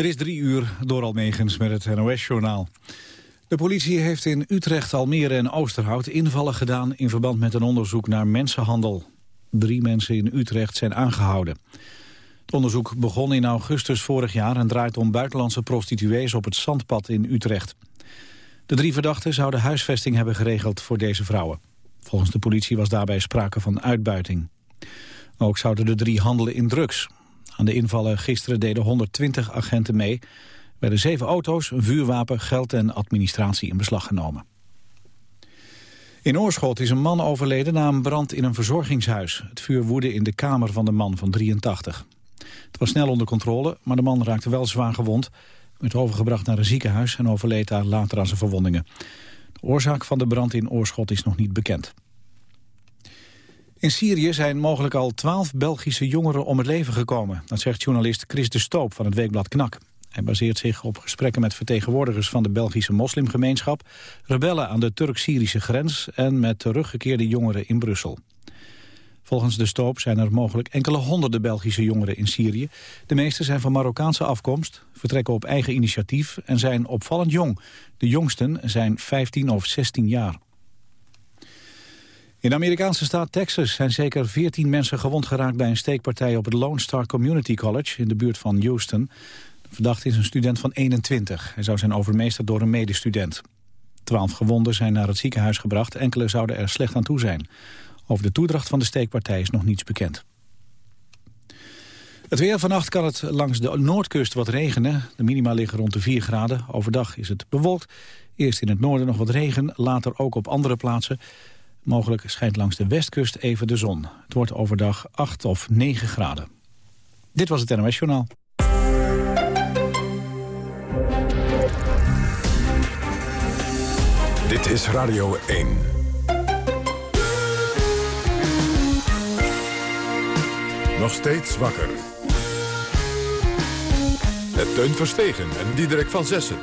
Het is drie uur door Almegens met het NOS-journaal. De politie heeft in Utrecht, Almere en Oosterhout invallen gedaan... in verband met een onderzoek naar mensenhandel. Drie mensen in Utrecht zijn aangehouden. Het onderzoek begon in augustus vorig jaar... en draait om buitenlandse prostituees op het Zandpad in Utrecht. De drie verdachten zouden huisvesting hebben geregeld voor deze vrouwen. Volgens de politie was daarbij sprake van uitbuiting. Ook zouden de drie handelen in drugs. Aan de invallen gisteren deden 120 agenten mee. Er werden zeven auto's, een vuurwapen, geld en administratie in beslag genomen. In Oorschot is een man overleden na een brand in een verzorgingshuis. Het vuur woedde in de kamer van de man van 83. Het was snel onder controle, maar de man raakte wel zwaar gewond. werd overgebracht naar een ziekenhuis en overleed daar later aan zijn verwondingen. De oorzaak van de brand in Oorschot is nog niet bekend. In Syrië zijn mogelijk al twaalf Belgische jongeren om het leven gekomen. Dat zegt journalist Chris de Stoop van het weekblad Knak. Hij baseert zich op gesprekken met vertegenwoordigers van de Belgische moslimgemeenschap... rebellen aan de Turk-Syrische grens en met teruggekeerde jongeren in Brussel. Volgens de Stoop zijn er mogelijk enkele honderden Belgische jongeren in Syrië. De meeste zijn van Marokkaanse afkomst, vertrekken op eigen initiatief en zijn opvallend jong. De jongsten zijn 15 of 16 jaar. In de Amerikaanse staat Texas zijn zeker 14 mensen gewond geraakt bij een steekpartij op het Lone Star Community College in de buurt van Houston. De verdachte is een student van 21. Hij zou zijn overmeesterd door een medestudent. Twaalf gewonden zijn naar het ziekenhuis gebracht. Enkele zouden er slecht aan toe zijn. Over de toedracht van de steekpartij is nog niets bekend. Het weer vannacht kan het langs de noordkust wat regenen. De minima liggen rond de 4 graden. Overdag is het bewolkt. Eerst in het noorden nog wat regen, later ook op andere plaatsen. Mogelijk schijnt langs de westkust even de zon. Het wordt overdag 8 of 9 graden. Dit was het NOS Journaal. Dit is Radio 1. Nog steeds wakker. Met Teun Verstegen en Diederik van Zessen.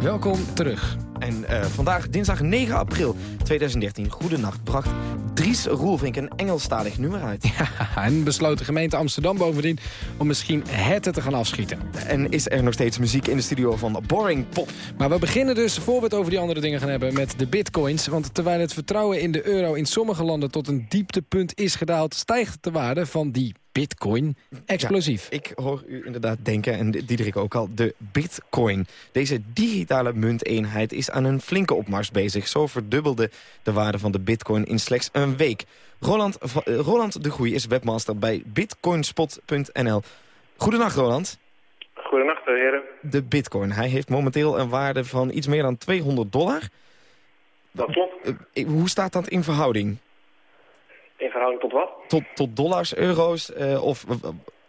Welkom terug. En uh, vandaag, dinsdag 9 april 2013, Goedenacht, bracht Dries Roelvink een Engelstalig nummer uit. Ja, en besloot de gemeente Amsterdam bovendien om misschien herten te gaan afschieten. En is er nog steeds muziek in de studio van Boring Pop. Maar we beginnen dus, voor we het over die andere dingen gaan hebben, met de bitcoins. Want terwijl het vertrouwen in de euro in sommige landen tot een dieptepunt is gedaald... stijgt de waarde van die bitcoin explosief. ik hoor u inderdaad denken, en Diederik ook al, de bitcoin. Deze digitale munteenheid is aan een flinke opmars bezig. Zo verdubbelde de waarde van de bitcoin in slechts een week. Roland, eh, Roland de Groei is webmaster bij bitcoinspot.nl. Goedenacht, Roland. Goedenacht, heren. De bitcoin, hij heeft momenteel een waarde van iets meer dan 200 dollar. Dat klopt. Eh, hoe staat dat in verhouding? In verhouding tot wat? Tot, tot dollars, euro's uh, of...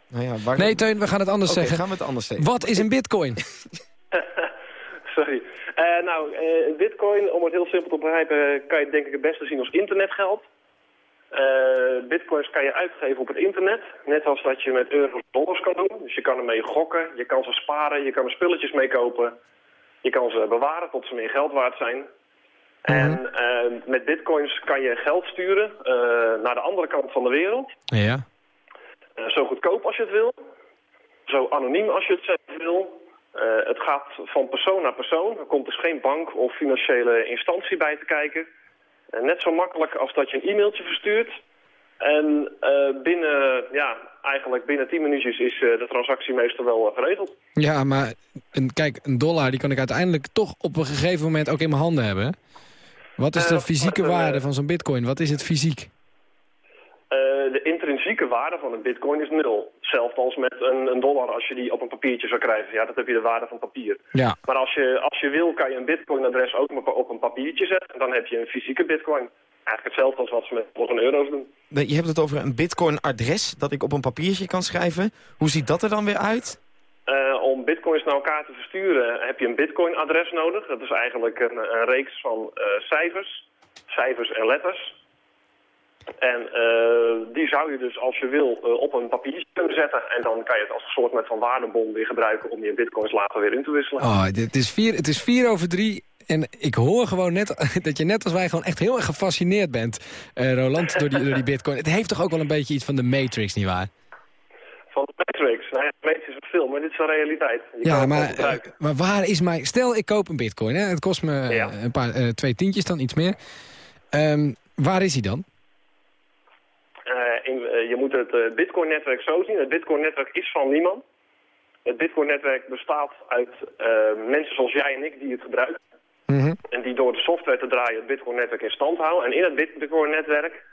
nou ja, waar... Nee, Teun, we gaan het anders zeggen. gaan we het anders zeggen. Wat is een bitcoin? Sorry. Uh, nou, uh, bitcoin, om het heel simpel te begrijpen, kan je denk ik het beste zien als internetgeld. Uh, bitcoins kan je uitgeven op het internet, net als dat je met euro's of dollars kan doen. Dus je kan ermee gokken, je kan ze sparen, je kan er spulletjes mee kopen. Je kan ze bewaren tot ze meer geld waard zijn. En uh, met bitcoins kan je geld sturen uh, naar de andere kant van de wereld. Ja. Uh, zo goedkoop als je het wil. Zo anoniem als je het zelf wil. het gaat van persoon naar persoon. Er komt dus geen bank of financiële instantie bij te kijken. net zo makkelijk als dat je een e-mailtje verstuurt. En binnen, ja, eigenlijk binnen 10 minuutjes is de transactie meestal wel geregeld. Ja, maar een, kijk, een dollar die kan ik uiteindelijk toch op een gegeven moment ook in mijn handen hebben. Wat is de eh, fysieke eh, waarde van zo'n bitcoin? Wat is het fysiek? Eh, de intrinsieke waarde van een bitcoin is nul. Hetzelfde als met een, een, dollar als je die op een papiertje zou krijgen. Ja, dat heb je de waarde van papier. Ja. Maar als je, als je wil, kan je een bitcoinadres ook op een papiertje zetten. En dan heb je een fysieke bitcoin. Eigenlijk hetzelfde als wat ze met een euro's doen. Je hebt het over een bitcoin-adres dat ik op een papiertje kan schrijven. Hoe ziet dat er dan weer uit? Uh, om bitcoins naar elkaar te versturen heb je een bitcoin-adres nodig. Dat is eigenlijk een, een reeks van uh, cijfers, cijfers en letters. En uh, die zou je dus als je wil op een papiertje kunnen zetten. En dan kan je het als een soort met van waardebon weer gebruiken om je bitcoins later weer in te wisselen. Oh, het is vier, het is vier over drie. En ik hoor gewoon net dat je net als wij gewoon echt heel erg gefascineerd bent, Roland, door die, door die bitcoin. Het heeft toch ook wel een beetje iets van de Matrix, nietwaar? Van de Matrix? Nou is een film, maar dit is een realiteit. Je Ja, maar, eh, maar waar is mijn... Stel, ik koop een bitcoin. Hè? Het kost me eh, Ja. een paar, eh, twee tientjes dan, iets meer. Ehm, waar is hij dan? In, je moet het Bitcoin-netwerk zo zien. Het Bitcoin-netwerk is van niemand. Het Bitcoin-netwerk bestaat uit mensen zoals jij en ik die het gebruiken. Mhm. En die door de software te draaien het Bitcoin-netwerk in stand houden. En in het Bit- Bitcoin-netwerk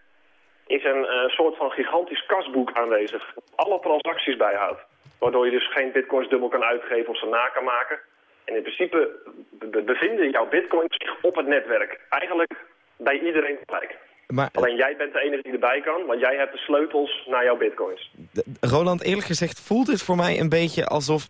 is een eh, soort van gigantisch kasboek aanwezig. Alle transacties bijhoudt. Waardoor je dus geen bitcoins dubbel kan uitgeven of ze na kan maken. En in principe be- be- bevinden jouw bitcoins zich op het netwerk. Eigenlijk bij iedereen gelijk. Maar Alleen jij bent de enige die erbij kan, want jij hebt de sleutels naar jouw bitcoins. Roland, eerlijk gezegd voelt het voor mij een beetje alsof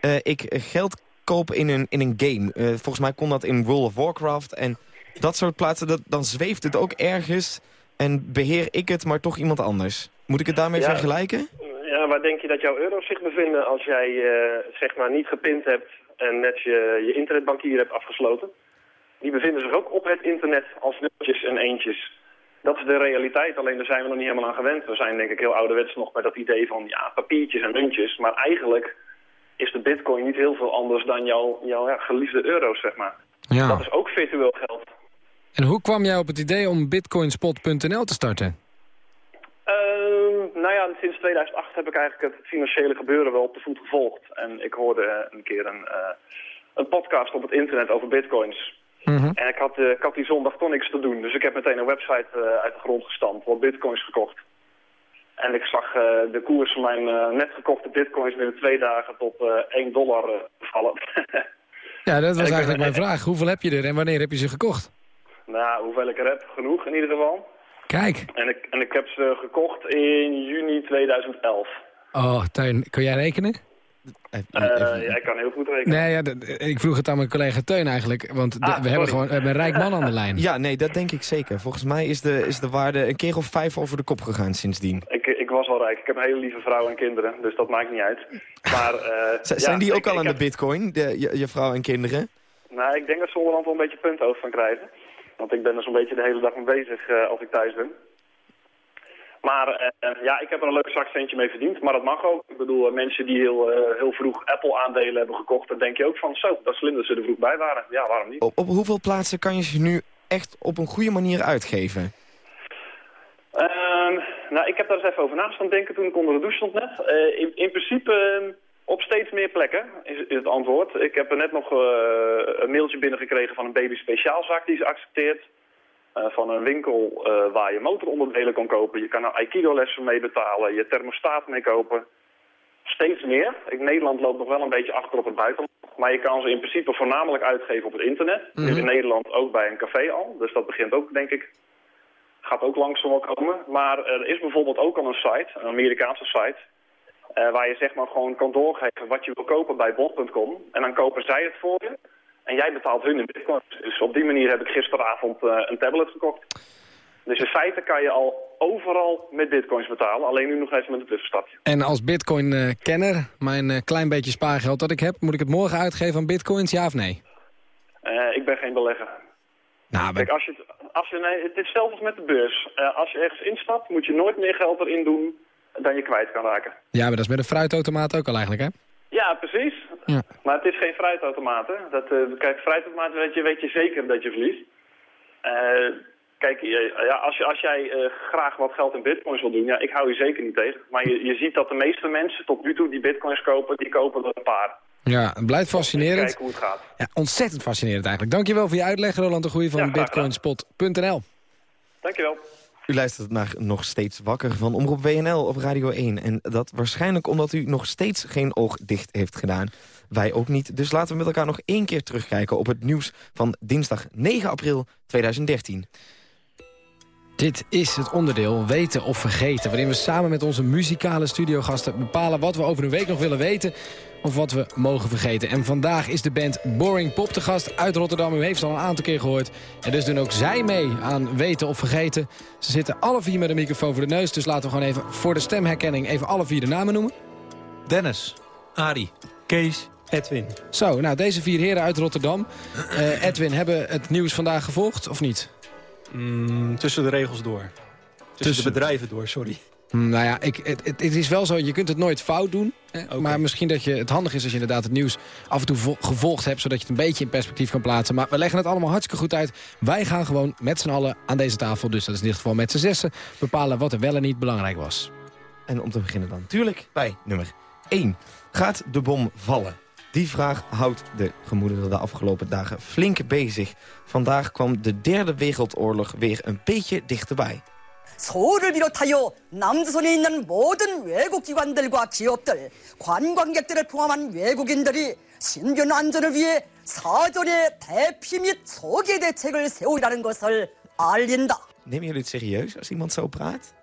eh, ik geld koop in een, in een game. Eh, volgens mij kon dat in World of Warcraft. En dat soort plaatsen, dat, dan zweeft het ook ergens. En beheer ik het, maar toch iemand anders. Moet ik het daarmee Ja. vergelijken? Ja, waar denk je dat jouw euro's zich bevinden als jij eh, zeg maar niet gepind hebt en net je, je internetbankier hebt afgesloten? Die bevinden zich ook op het internet als nulletjes en eentjes. Dat is de realiteit, alleen daar zijn we nog niet helemaal aan gewend. We zijn denk ik heel ouderwets nog met dat idee van ja, papiertjes en muntjes. Maar eigenlijk is de bitcoin niet heel veel anders dan jouw, jouw ja, geliefde euro's, zeg maar. Ja. Dat is ook virtueel geld. En hoe kwam jij op het idee om bitcoinspot.nl te starten? Ehm, nou ja, sinds 2008 heb ik eigenlijk het financiële gebeuren wel op de voet gevolgd. En ik hoorde een keer een, eh, een podcast op het internet over bitcoins. Mhm. En ik had, eh, ik had die zondag toch niks te doen. Dus ik heb meteen een website eh, uit de grond gestampt, wat bitcoins gekocht. En ik zag de koers van mijn net gekochte bitcoins binnen twee dagen tot eh 1 dollar vallen. Ja, dat was ben- eigenlijk mijn vraag. Hoeveel heb je er en wanneer heb je ze gekocht? Nou, hoeveel ik er heb, genoeg in ieder geval. Kijk. En ik, en ik heb ze gekocht in juni 2011. Oh, Teun, kun jij rekenen? Even- Eh even- ja, ik kan heel goed rekenen. Nee, ja, ik vroeg het aan mijn collega Teun eigenlijk. Want Ah, we hebben gewoon we hebben een rijk man aan de lijn. Ja, nee, dat denk ik zeker. Volgens mij is de, is de waarde een keer of vijf over de kop gegaan sindsdien. Ik, ik was al rijk. Ik heb een hele lieve vrouw en kinderen, dus dat maakt niet uit. Maar, eh, ja, zijn die ook ik- al aan heb- de bitcoin, de, je, je vrouw en kinderen? Nou, ik denk dat ze onderhand wel een beetje punthoofd van krijgen. Want ik ben er zo'n beetje de hele dag mee bezig eh, als ik thuis ben. Maar eh, ja, ik heb er een leuk zakcentje mee verdiend. Maar dat mag ook. Ik bedoel, eh, mensen die heel, heel vroeg Apple-aandelen hebben gekocht... dan denk je ook van, zo, dat is slim dat ze er vroeg bij waren. Ja, waarom niet? Op, op hoeveel plaatsen kan je ze nu echt op een goede manier uitgeven? Ehm, nou, ik heb daar eens even over na staan denken toen ik onder de douche stond net. In, in principe eh, op steeds meer plekken is, is het antwoord. Ik heb er net nog eh, een mailtje binnengekregen van een baby speciaalzaak die ze accepteert. Eh, van een winkel eh, waar je motoronderdelen kan kopen. Je kan er Aikido-lessen mee betalen, je thermostaat mee kopen. Steeds meer. Ik, Nederland loopt nog wel een beetje achter op het buitenland. Maar je kan ze in principe voornamelijk uitgeven op het internet. Nu in Nederland ook bij een café al. Dus dat begint ook, denk ik, gaat ook langzaam wel komen. Maar er is bijvoorbeeld ook al een site, een Amerikaanse site... eh, waar je zeg maar gewoon kan doorgeven wat je wil kopen bij bol.com. En dan kopen zij het voor je. En jij betaalt hun in bitcoin. Dus op die manier heb ik gisteravond eh, een tablet gekocht. Dus in feite kan je al overal met bitcoins betalen. Alleen nu nog even met een tussenstapje. En als bitcoin-kenner, mijn eh, klein beetje spaargeld dat ik heb... moet ik het morgen uitgeven aan bitcoins, ja of nee? Ik ben geen belegger. Nou, Kijk, als je, als je, nee, het is hetzelfde als met de beurs. Als je ergens instapt, moet je nooit meer geld erin doen dan je kwijt kan raken. ja, maar dat is met een fruitautomaat ook al eigenlijk, hè? Ja, precies. Ja. Maar het is geen fruitautomaat, hè. Dat, eh, kijk, fruitautomaat weet je, weet je zeker dat je verliest. Eh, kijk, je- ja, als, je, als jij eh, graag wat geld in bitcoins wil doen, ja, ik hou je zeker niet tegen. Maar je, je ziet dat de meeste mensen tot nu toe die bitcoins kopen, die kopen er een paar. Ja, het blijft fascinerend. Kijken hoe het gaat. Ja, ontzettend fascinerend eigenlijk. Dankjewel voor je uitleg, Roland de Goeie van Ja, bitcoinspot.nl. Dankjewel. U luistert naar Nog Steeds Wakker van Omroep WNL op Radio 1. En dat waarschijnlijk omdat u nog steeds geen oog dicht heeft gedaan. Wij ook niet. Dus laten we met elkaar nog één keer terugkijken op het nieuws van dinsdag 9 april 2013. Dit is het onderdeel Weten of Vergeten... waarin we samen met onze muzikale studiogasten bepalen... wat we over een week nog willen weten of wat we mogen vergeten. En vandaag is de band Boring Pop te gast uit Rotterdam. U heeft ze al een aantal keer gehoord. En dus doen ook zij mee aan Weten of Vergeten. Ze zitten alle vier met een microfoon voor de neus... dus laten we gewoon even voor de stemherkenning even alle vier de namen noemen. Dennis, Arie, Kees, Edwin. Zo, nou, deze vier heren uit Rotterdam. Eh, Edwin, hebben het nieuws vandaag gevolgd of niet? Mm, tussen de regels door. Tussen, Tussen- de bedrijven door, sorry. Hm, Nou ja, ik, het, het, het is wel zo, je kunt het nooit fout doen. Hè? Maar misschien dat je, het handig is als je inderdaad het nieuws af en toe vo- gevolgd hebt... zodat je het een beetje in perspectief kan plaatsen. Maar we leggen het allemaal hartstikke goed uit. Wij gaan gewoon met z'n allen aan deze tafel, dus dat is in dit geval met z'n zessen... bepalen wat er wel en niet belangrijk was. En om te beginnen dan natuurlijk bij nummer 1. Gaat de bom vallen? Die vraag houdt de gemoederen de afgelopen dagen flink bezig. Vandaag kwam de derde wereldoorlog weer een beetje dichterbij. 서울을 비롯하여 남조선에 있는 모든 외국 기관들과 기업들, 관광객들을 포함한 외국인들이 신변 안전을 위해 사전에 대피 및 소개 대책을 세우라는 것을 알린다. Nemen jullie het serieus als iemand zo praat?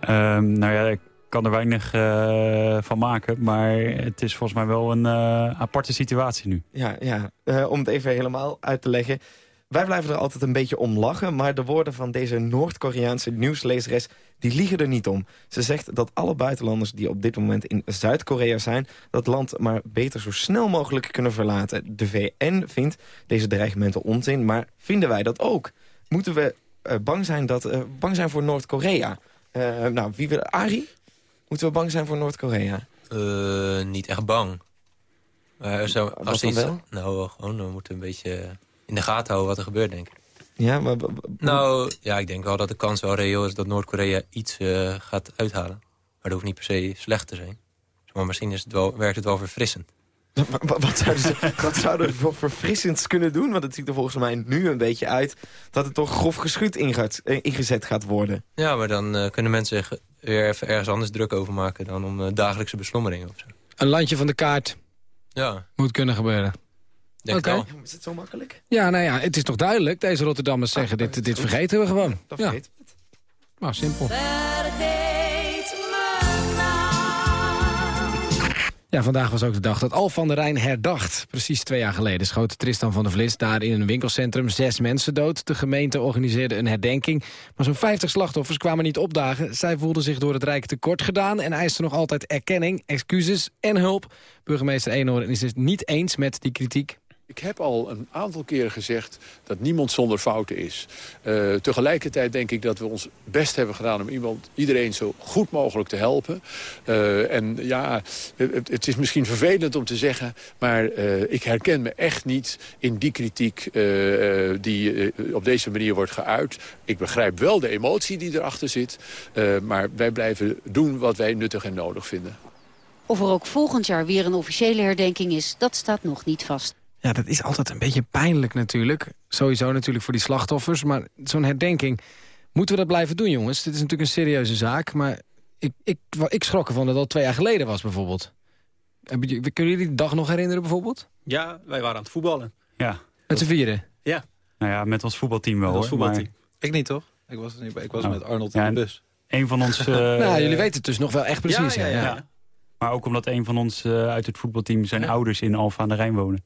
Ehm, nou ja, ik kan er weinig eh, van maken. Maar het is volgens mij wel een eh, aparte situatie nu. Ja, ja. Eh, om het even helemaal uit te leggen. Wij blijven er altijd een beetje om lachen... maar de woorden van deze Noord-Koreaanse nieuwslezeres... die liegen er niet om. Ze zegt dat alle buitenlanders die op dit moment in Zuid-Korea zijn... dat land maar beter zo snel mogelijk kunnen verlaten. De VN vindt deze dreigementen onzin, maar vinden wij dat ook? Moeten we eh, bang, zijn dat, eh, bang zijn voor Noord-Korea? Eh, nou, wie wil... Ari? Moeten we bang zijn voor Noord-Korea? Niet echt bang. Maar zo, als iets, wel? Nou, gewoon, we moeten een beetje in de gaten houden wat er gebeurt, denk ik. Ja, maar... Nou, ja, ik denk wel dat de kans wel reëel is dat Noord-Korea iets eh, gaat uithalen. Maar dat hoeft niet per se slecht te zijn. Maar misschien is het wel, werkt het wel verfrissend. Wa- wa- Wat zouden ze wat zouden ze voor verfrissends kunnen doen? Want het ziet er volgens mij nu een beetje uit... dat het toch grof geschut ingaat- eh, ingezet gaat worden. Ja, maar dan eh, kunnen mensen zich weer even ergens anders druk over maken... dan om dagelijkse beslommeringen of zo. Een landje van de kaart Ja, moet kunnen gebeuren. Denk Oké. wel. Is het zo makkelijk? Ja, nou ja, het is toch duidelijk. Deze Rotterdammers zeggen, dat dit, dit vergeten we gewoon. Dat Ja, vergeet het. nou, simpel. Ja, vandaag was ook de dag dat Al van der Rijn herdacht. Precies twee jaar geleden schoot Tristan van der Vlis daar in een winkelcentrum zes mensen dood. De gemeente organiseerde een herdenking. Maar zo'n 50 slachtoffers kwamen niet opdagen. Zij voelden zich door het Rijk tekort gedaan... en eisten nog altijd erkenning, excuses en hulp. Burgemeester Eenhoorn is het niet eens met die kritiek. Ik heb al een aantal keren gezegd dat niemand zonder fouten is. Eh, tegelijkertijd denk ik dat we ons best hebben gedaan... om iemand, iedereen zo goed mogelijk te helpen. Eh, en ja, het, is misschien vervelend om te zeggen... maar eh, ik herken me echt niet in die kritiek die op deze manier wordt geuit. Ik begrijp wel de emotie die erachter zit... maar wij blijven doen wat wij nuttig en nodig vinden. Of er ook volgend jaar weer een officiële herdenking is, dat staat nog niet vast. Ja, dat is altijd een beetje pijnlijk natuurlijk. Sowieso natuurlijk voor die slachtoffers. Maar zo'n herdenking, moeten we dat blijven doen, jongens? Dit is natuurlijk een serieuze zaak. Maar ik, ik, ik schrok ervan dat het al twee jaar geleden was, bijvoorbeeld. Kunnen jullie die dag nog herinneren, bijvoorbeeld? Ja, wij waren aan het voetballen. Ja, Met z'n vieren? Ja, nou ja, met ons voetbalteam wel met ons hoor. voetbalteam. Ik niet, toch? Ik was, niet bij. ik was Nou, met Arnold ja, in de bus. Een van ons... eh, nou, jullie weten het dus nog wel echt precies. ja, hè? ja, ja. ja. Maar ook omdat een van ons eh, uit het voetbalteam... zijn ouders in Alfa aan de Rijn wonen.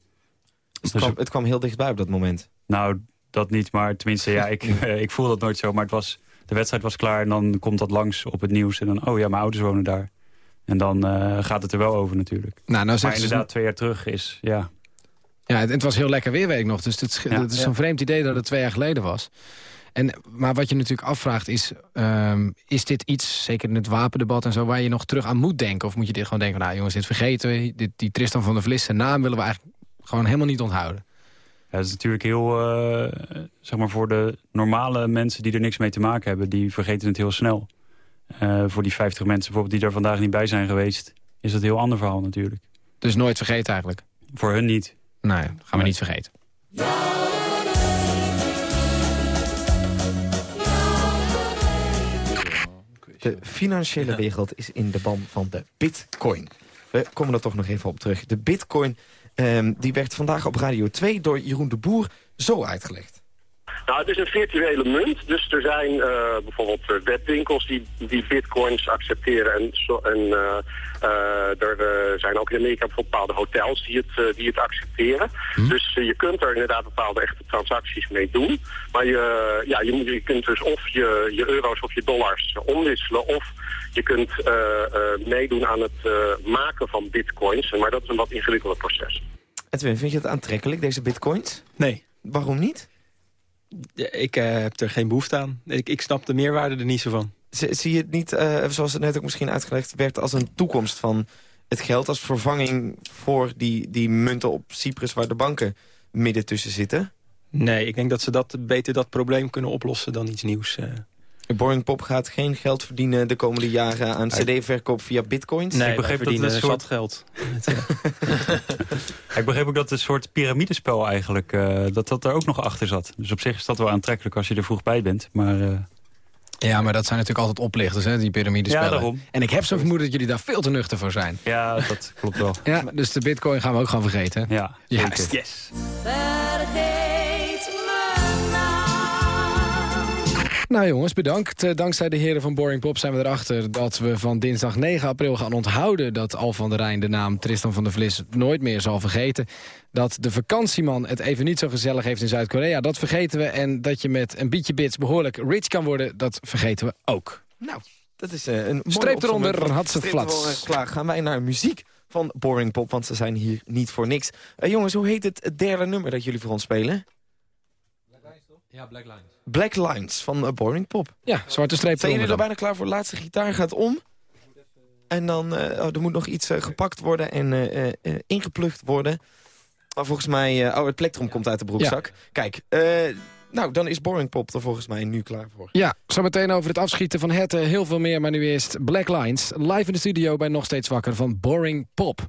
Het Dus- kwam, het kwam heel dichtbij op dat moment. Nou, dat niet, maar tenminste, ja, ik, eh, ik voel dat nooit zo. Maar het was, de wedstrijd was klaar en dan komt dat langs op het nieuws. En dan, oh ja, mijn ouders wonen daar. En dan eh, gaat het er wel over natuurlijk. Nou, nou Maar ze... inderdaad, twee jaar terug is, ja... Ja, het, het was heel lekker weer, weet ik nog. Dus het, Ja. het is zo'n vreemd idee dat het twee jaar geleden was. En, maar wat je natuurlijk afvraagt is... ehm, is dit iets, zeker in het wapendebat en zo... waar je nog terug aan moet denken? Of moet je dit gewoon denken... nou jongens, dit vergeten we. Dit, die Tristan van der Vlis, zijn naam willen we eigenlijk gewoon helemaal niet onthouden. Ja, het is natuurlijk heel, eh, zeg maar voor de normale mensen die er niks mee te maken hebben, die vergeten het heel snel. Eh, voor die 50 mensen bijvoorbeeld die er vandaag niet bij zijn geweest, is het een heel ander verhaal natuurlijk. Dus nooit vergeten eigenlijk. Voor hun niet. Nee, gaan we Nee. niet vergeten. De financiële wereld is in de ban van de bitcoin. We komen er toch nog even op terug. De bitcoin ehm, die werd vandaag op Radio 2 door Jeroen de Boer zo uitgelegd. Nou, het is een virtuele munt. Dus er zijn eh, bijvoorbeeld eh, webwinkels die, die bitcoins accepteren. En, zo, en eh, eh, er zijn ook in Amerika bijvoorbeeld bepaalde hotels die het, die het accepteren. Dus eh, je kunt er inderdaad bepaalde echte transacties mee doen. Maar je, ja, je, moet- je kunt dus of je, je euro's of je dollars omwisselen... of je kunt eh, eh, meedoen aan het eh, maken van bitcoins. Maar dat is een wat ingewikkelder proces. Edwin, vind je het aantrekkelijk, deze bitcoins? Nee, Waarom niet? Ik eh, heb er geen behoefte aan. Ik, ik snap de meerwaarde er niet zo van. Z- zie je het niet, eh, zoals het net ook misschien uitgelegd werd... als een toekomst van het geld als vervanging voor die, die munten op Cyprus... waar de banken midden tussen zitten? Nee, ik denk dat ze dat beter dat probleem kunnen oplossen dan iets nieuws. eh. Boring Pop gaat geen geld verdienen de komende jaren aan cd-verkoop via bitcoins? Nee, ik begreep dat het een soort geld. Ik begreep ook dat het een soort piramidespel eigenlijk, eh, dat dat er ook nog achter zat. Dus op zich is dat wel aantrekkelijk als je er vroeg bij bent. Maar eh, Ja, maar dat zijn natuurlijk altijd oplichters, hè, die piramidespellen. Ja, daarom. En ik heb zo'n vermoeden dat jullie daar veel te nuchter voor zijn. ja, dat klopt wel. Ja, dus de bitcoin gaan we ook gewoon vergeten. Ja, Juist. Yes. Nou jongens, bedankt. Eh, Dankzij de heren van Boring Pop zijn we erachter dat we van dinsdag 9 april gaan onthouden... dat Al van der Rijn de naam Tristan van der Vlis nooit meer zal vergeten. Dat de vakantieman het even niet zo gezellig heeft in Zuid-Korea, dat vergeten we. En dat je met een bietje bits behoorlijk rich kan worden, dat vergeten we ook. Nou, dat is eh, een mooie Streep eronder, had ze flats. Klaar, gaan wij naar muziek van Boring Pop, want ze zijn hier niet voor niks. Eh, jongens, hoe heet het derde nummer dat jullie voor ons spelen? Ja, Black Lines. Black Lines van eh, Boring Pop. Ja, zwarte streep Zijn jullie er bijna klaar voor? De laatste gitaar gaat om. En dan, eh, oh, er moet nog iets eh, gepakt worden en eh, eh, eh, ingeplucht worden. Maar volgens mij, eh, oh, het plektrum komt uit de broekzak. Kijk, eh, nou, dan is Boring Pop er volgens mij nu klaar voor. Ja, zometeen over het afschieten van herten heel veel meer. Maar nu eerst Black Lines. Live in de studio bij Nog Steeds Wakker van Boring Pop.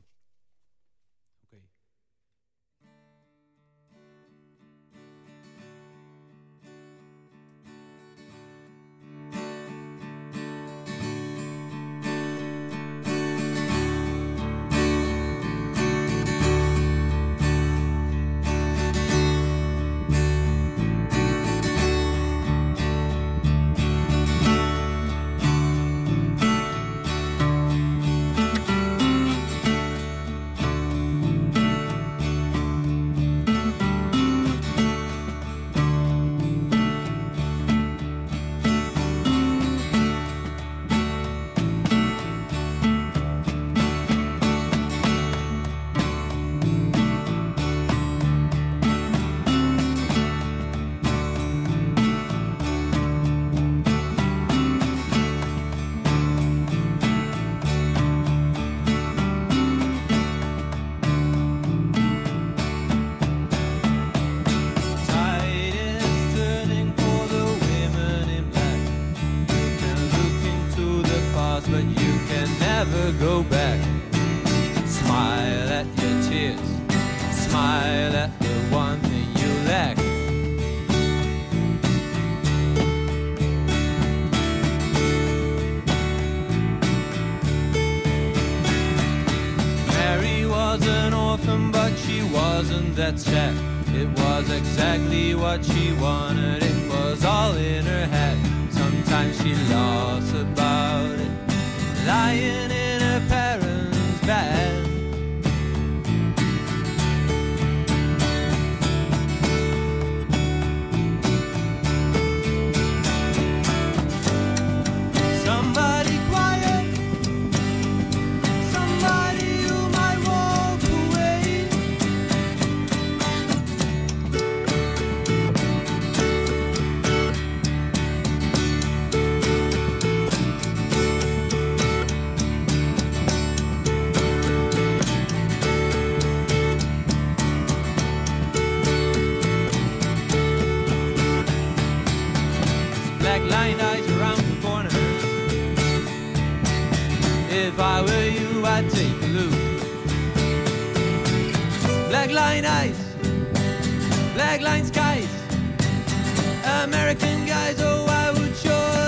If I were you, I'd take a look. Black line eyes, black line skies, American guys. Oh, I would surely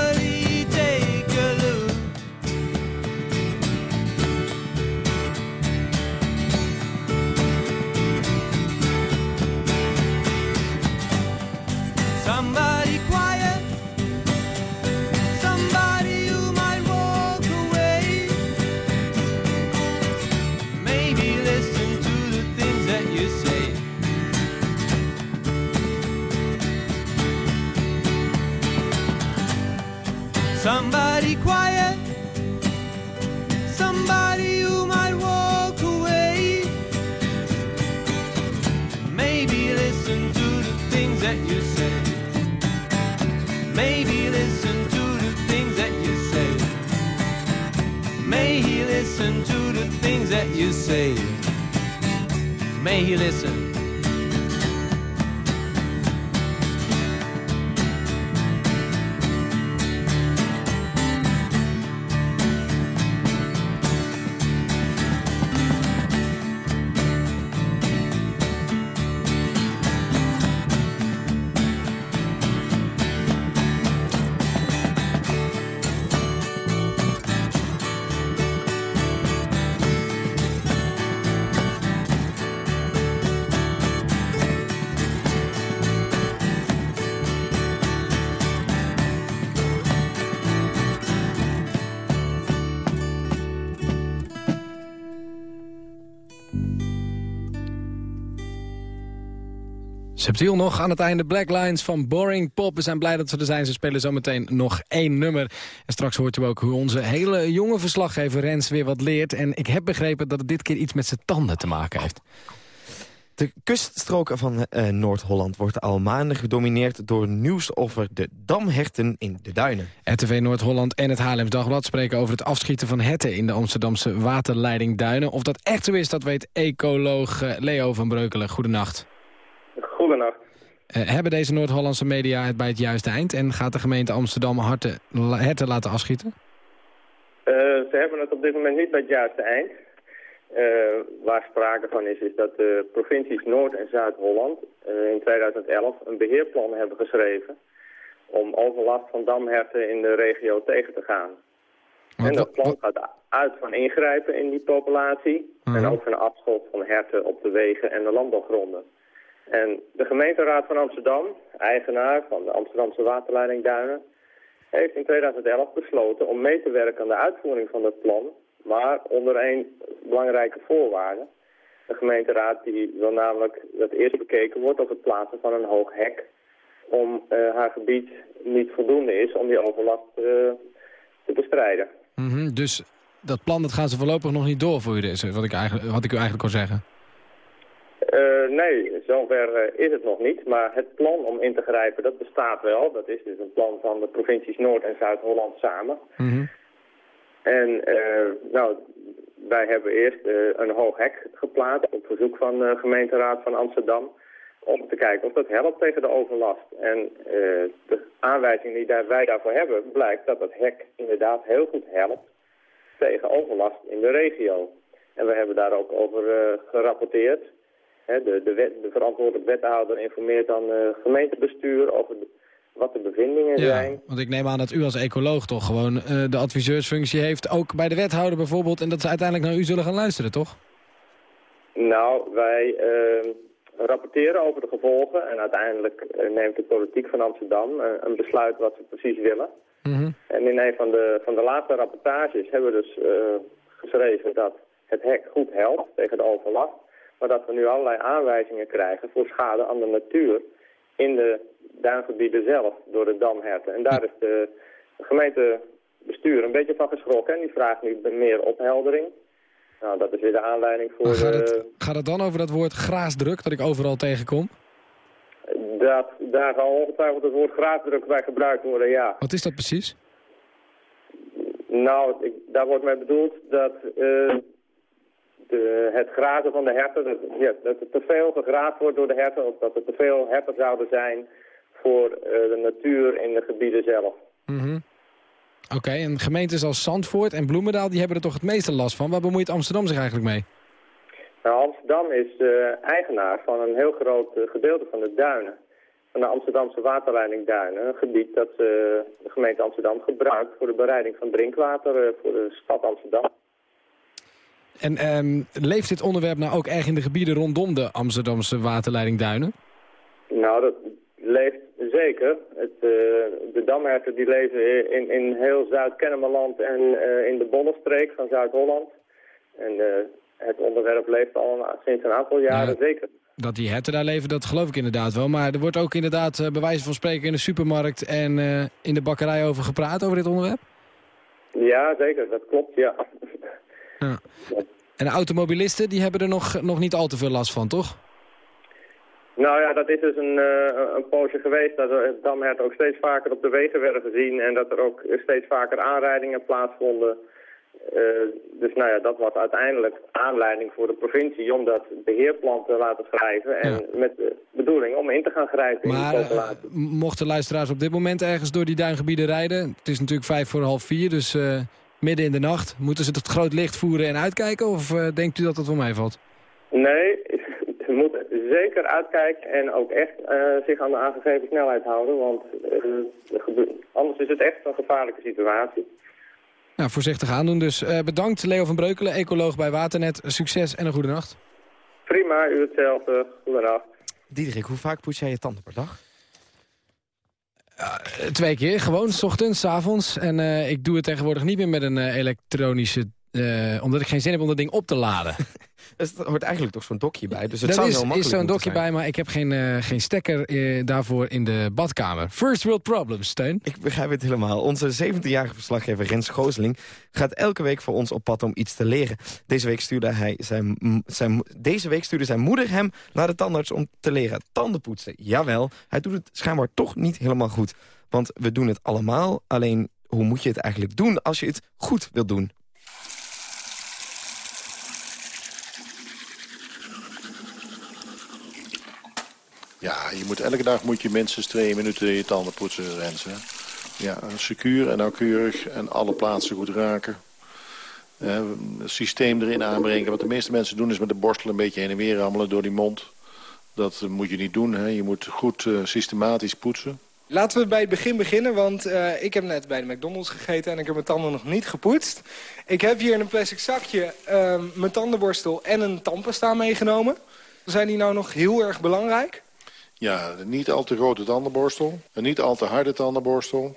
you say. May he listen. Subtiel nog aan het einde Black Lines van Boring Pop. We zijn blij dat ze er zijn. Ze spelen zometeen nog één nummer. En straks hoort u ook hoe onze hele jonge verslaggever Rens weer wat leert. En ik heb begrepen dat het dit keer iets met zijn tanden te maken heeft. De kuststrook van eh, Noord-Holland wordt al maanden gedomineerd door nieuws over de damherten in de duinen. RTV Noord-Holland en het Haarlems Dagblad spreken over het afschieten van herten in de Amsterdamse waterleiding Duinen. Of dat echt zo is, dat weet ecoloog eh, Leo van Breukelen. Goedenacht. Eh, hebben deze Noord-Hollandse media het bij het juiste eind en gaat de gemeente Amsterdam harten, herten laten afschieten? Eh, ze hebben het op dit moment niet bij het juiste eind. Eh, waar sprake van is, is dat de provincies Noord- en Zuid-Holland in 2011 een beheerplan hebben geschreven om overlast van damherten in de regio tegen te gaan. en dat plan gaat uit van ingrijpen in die populatie en ook van afschot van herten op de wegen en de landbouwgronden. En de gemeenteraad van Amsterdam, eigenaar van de Amsterdamse waterleiding Duinen, heeft in 2011 besloten om mee te werken aan de uitvoering van dat plan, maar onder één belangrijke voorwaarde. De gemeenteraad die wil namelijk dat eerst bekeken wordt of het plaatsen van een hoog hek om uh, haar gebied niet voldoende is om die overlast uh, te bestrijden. -hmm, dus dat plan dat gaan ze voorlopig nog niet doorvoeren, is wat ik, eigenlijk, wat ik u eigenlijk wil zeggen. Uh, nee, zover uh, is het nog niet. Maar het plan om in te grijpen, dat bestaat wel. Dat is dus een plan van de provincies Noord- en Zuid-Holland samen. Mm -hmm. En uh, nou, wij hebben eerst een hoog hek geplaatst op verzoek van de gemeenteraad van Amsterdam. Om te kijken of dat helpt tegen de overlast. En de aanwijzing die daar, wij daarvoor hebben, blijkt dat het hek inderdaad heel goed helpt tegen overlast in de regio. En we hebben daar ook over gerapporteerd. De, de, wet, de verantwoordelijk wethouder informeert dan het gemeentebestuur over wat de bevindingen ja, zijn. Want ik neem aan dat u als ecoloog toch gewoon uh, de adviseursfunctie heeft, ook bij de wethouder bijvoorbeeld, en dat ze uiteindelijk naar u zullen gaan luisteren, toch? Nou, wij uh, rapporteren over de gevolgen en uiteindelijk uh, neemt de politiek van Amsterdam uh, een besluit wat ze precies willen. Mm -hmm. En in een van de, van de laatste rapportages hebben we dus geschreven dat het hek goed helpt tegen de overlast maar dat we nu allerlei aanwijzingen krijgen voor schade aan de natuur in de duingebieden zelf door de damherten. En daar is de gemeentebestuur een beetje van geschrokken en die vraagt nu meer opheldering. Nou, dat is weer de aanleiding voor... Maar gaat, het, gaat het dan over dat woord graasdruk dat ik overal tegenkom? Dat, daar zal ongetwijfeld het woord graasdruk bij gebruikt worden, ja. Wat is dat precies? Nou, ik, daar wordt mee bedoeld dat... Uh, de, het grazen van de herten, dat, ja, dat er te veel gegraasd wordt door de herten... of dat er te veel herten zouden zijn voor uh, de natuur in de gebieden zelf. Mm -hmm. Oké, okay, en gemeentes als Zandvoort en Bloemendaal... die hebben er toch het meeste last van. Waar bemoeit Amsterdam zich eigenlijk mee? Nou, Amsterdam is uh, eigenaar van een heel groot uh, gedeelte van de duinen. Van de Amsterdamse waterleiding Duinen. Een gebied dat de gemeente Amsterdam gebruikt... voor de bereiding van drinkwater voor de stad Amsterdam. En um, leeft dit onderwerp nou ook erg in de gebieden rondom de Amsterdamse waterleiding Duinen? Nou, dat leeft zeker. Het, uh, de damherten die leven in, in heel Zuid-Kennemerland en uh, in de Bollenstreek van Zuid-Holland. En uh, het onderwerp leeft al sinds een aantal jaren ja, zeker. Dat die herten daar leven, dat geloof ik inderdaad wel. Maar er wordt ook inderdaad bij wijze van spreken in de supermarkt en in de bakkerij over gepraat, over dit onderwerp? Ja, zeker. Dat klopt, ja. Ja. En de automobilisten die hebben er nog, nog niet al te veel last van, toch? Nou ja, dat is dus een, uh, een poosje geweest dat er damhert ook steeds vaker op de wegen werden gezien... en dat er ook steeds vaker aanrijdingen plaatsvonden. Eh, dus nou ja, dat was uiteindelijk aanleiding voor de provincie om dat beheerplan te laten schrijven. En met de bedoeling om in te gaan grijpen Maar in die eh, mochten luisteraars op dit moment ergens door die duingebieden rijden... het is natuurlijk vijf voor half vier, dus midden in de nacht... moeten ze het groot licht voeren en uitkijken? Of eh, denkt u dat het wel meevalt? Nee, ze moeten zeker uitkijken en ook echt eh, zich aan de aangegeven snelheid houden. Want eh, er gebeurt- anders is het echt een gevaarlijke situatie. Nou, voorzichtig aandoen dus. Eh, bedankt Leo van Breukelen, ecoloog bij Waternet. Succes en een goede nacht. Prima, u hetzelfde. Goedendag. Diederik, hoe vaak poets jij je tanden per dag? Eh, twee keer, gewoon, s ochtends, s avonds. En eh, ik doe het tegenwoordig niet meer met een eh, elektronische... omdat ik geen zin heb om dat ding op te laden. Dus er hoort eigenlijk toch zo'n dokje bij. Dus het Er zou is, heel makkelijk is zo'n dokje zijn. bij, maar ik heb geen, eh, geen stekker eh, daarvoor in de badkamer. First world problems, Steun. Ik begrijp het helemaal. Onze 17-jarige verslaggever Rens Gooseling gaat elke week voor ons op pad om iets te leren. Deze week stuurde, hij zijn, zijn, deze week stuurde zijn moeder hem naar de tandarts om te leren tandenpoetsen. Jawel, hij doet het schijnbaar toch niet helemaal goed. Want we doen het allemaal, alleen hoe moet je het eigenlijk doen als je het goed wilt doen? Ja, je moet, elke dag moet je minstens twee minuten je tanden poetsen, Rens. Ja, secuur en nauwkeurig en alle plaatsen goed raken. Het systeem erin aanbrengen. Wat de meeste mensen doen is met de borstel een beetje heen en weer rammelen door die mond. Dat eh, moet je niet doen. Hè. Je moet goed eh, systematisch poetsen. Laten we bij het begin beginnen, want ik heb net bij de McDonald's gegeten en ik heb mijn tanden nog niet gepoetst. Ik heb hier in een plastic zakje mijn tandenborstel en een tandpasta meegenomen. Zijn die nou nog heel erg belangrijk? Ja, een niet al te grote tandenborstel. Een niet al te harde tandenborstel.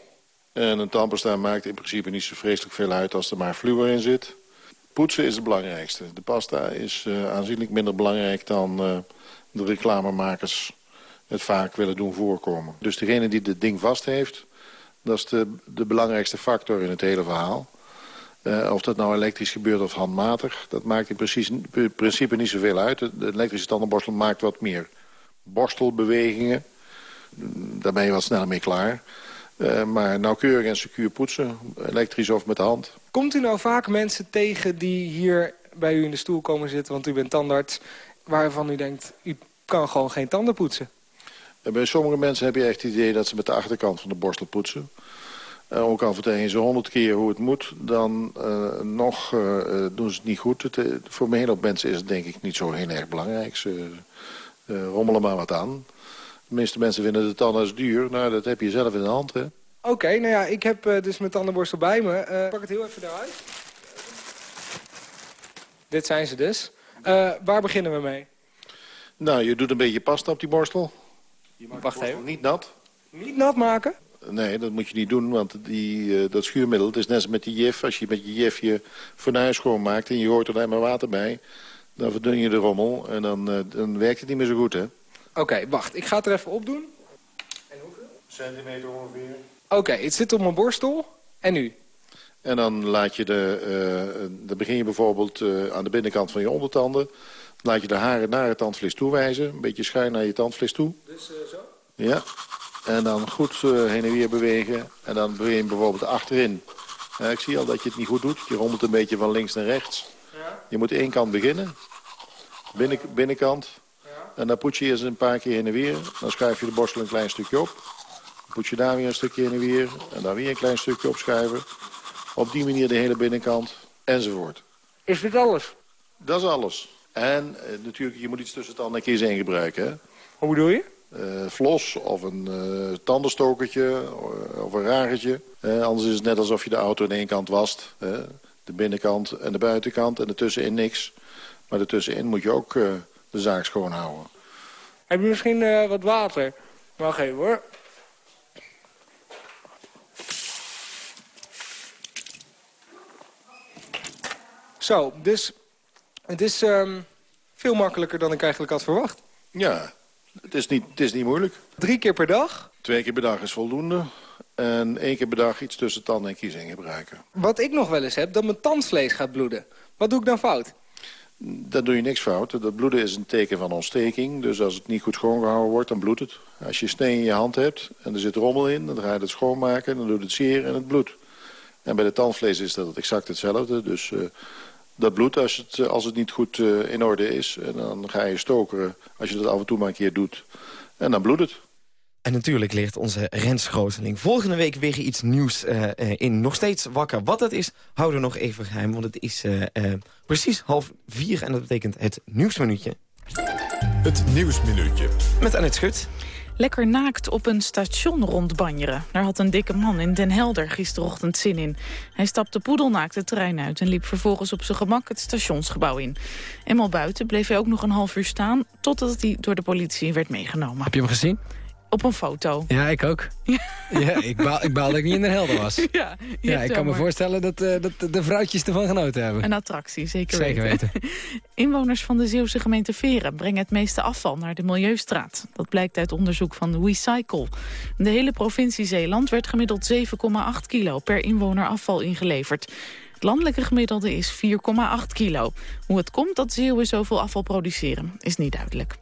En een tandpasta maakt in principe niet zo vreselijk veel uit als er maar fluor in zit. Poetsen is het belangrijkste. De pasta is eh, aanzienlijk minder belangrijk dan eh, de reclamemakers het vaak willen doen voorkomen. Dus degene die dit ding vast heeft, dat is de, de belangrijkste factor in het hele verhaal. Eh, of dat nou elektrisch gebeurt of handmatig, dat maakt in principe niet zoveel uit. De elektrische tandenborstel maakt wat meer borstelbewegingen. Daar ben je wat sneller mee klaar. Eh, maar nauwkeurig en secuur poetsen, elektrisch of met de hand. Komt u nou vaak mensen tegen die hier bij u in de stoel komen zitten, want u bent tandarts, waarvan u denkt, u kan gewoon geen tanden poetsen? En bij sommige mensen heb je echt het idee dat ze met de achterkant van de borstel poetsen. Eh, ook al vertel je ze honderd keer hoe het moet, dan eh, nog eh, eh, doen ze het niet goed. Het, eh, voor een hele hoop mensen is het denk ik niet zo heel erg belangrijk. Ze eh, rommelen maar wat aan. De meeste mensen vinden de tandarts duur. Nou, dat heb je zelf in de hand, hè. Oké, nou ja, ik heb eh, dus mijn tandenborstel bij me. Eh, pak het heel even eruit. Dit zijn ze dus. Eh, waar beginnen we mee? Nou, je doet een beetje pasta op die borstel. Je maakt Wacht de borstel even. niet nat. Niet nat maken? Nee, dat moet je niet doen, want die, eh, dat schuurmiddel... het is net als met die jif. Als je met je jif je fornuis schoonmaakt en je hoort er alleen maar water bij... dan verdun je de rommel en dan, eh, dan werkt het niet meer zo goed, hè? Oké, wacht. Ik ga het er even opdoen. Centimeter ongeveer. Oké, het zit op mijn borstel. En nu? En dan laat je de, eh, dan begin je bijvoorbeeld eh, aan de binnenkant van je ondertanden. Laat je de haren naar het tandvlees toewijzen. Een beetje schuin naar je tandvlees toe. Dus zo? Ja. En dan goed eh, heen en weer bewegen. En dan begin je bijvoorbeeld achterin. Ik zie al dat je het niet goed doet. Je rommelt een beetje van links naar rechts. Je moet één kant beginnen. Binnen, binnenkant. En dan poets je eerst een paar keer heen en weer. Dan schuif je de borstel een klein stukje op. Dan poets je daar weer een stukje heen en weer. En dan weer een klein stukje opschuiven. Op die manier de hele binnenkant. Enzovoort. Is dit alles? Dat is alles. En eh, natuurlijk, je moet iets tussen tanden en kies in gebruiken. Hè? Hoe bedoel je? Eh, flos of een eh, tandenstokertje of een ragertje. Eh, anders is het net alsof je de auto aan één kant wast. hè. De binnenkant en de buitenkant en ertussenin niks. Maar ertussenin moet je ook eh, de zaak schoonhouden. Heb je misschien eh, wat water? Wacht even hoor. Zo, dus het is ehm, veel makkelijker dan ik eigenlijk had verwacht. Ja, het is niet, het is niet moeilijk. Drie keer per dag? Twee keer per dag is voldoende. En één keer per dag iets tussen tanden en kies in gebruiken. Wat ik nog wel eens heb, dat mijn tandvlees gaat bloeden. Wat doe ik dan fout? Daar doe je niks fout. Dat bloeden is een teken van ontsteking. Dus als het niet goed schoongehouden wordt, dan bloedt het. Als je steen in je hand hebt en er zit rommel in... dan ga je het schoonmaken, dan doet het zeer en het bloedt. En bij de tandvlees is dat exact hetzelfde. Dus uh, dat bloedt als het, als het niet goed uh, in orde is. En dan ga je stokeren als je dat af en toe maar een keer doet. En dan bloedt het. En natuurlijk ligt onze Rens Grooteling volgende week weer iets nieuws uh, uh, in. Nog steeds wakker. Wat dat is, houden we nog even geheim. Want het is uh, precies half vier en dat betekent het nieuwsminuutje. Het nieuwsminuutje. Met Annette Schut. Lekker naakt op een station rondbanjeren. Daar had een dikke man in Den Helder gisterochtend zin in. Hij stapte poedelnaakt de trein uit en liep vervolgens op zijn gemak het stationsgebouw in. Eenmaal buiten bleef hij ook nog een half uur staan... totdat hij door de politie werd meegenomen. Heb je hem gezien? Op een foto. Ja, ik ook. ja, ik, baal, ik baal dat ik niet in Den Helder was. Ja, ja ik kan me voorstellen dat, uh, dat de vrouwtjes ervan genoten hebben. Een attractie, zeker, zeker weten. Inwoners van de Zeeuwse gemeente Veren brengen het meeste afval naar de Milieustraat. Dat blijkt uit onderzoek van Recycle. De hele provincie Zeeland werd gemiddeld 7,8 kilo per inwoner afval ingeleverd. Het landelijke gemiddelde is 4,8 kilo. Hoe het komt dat Zeeuwen zoveel afval produceren, is niet duidelijk.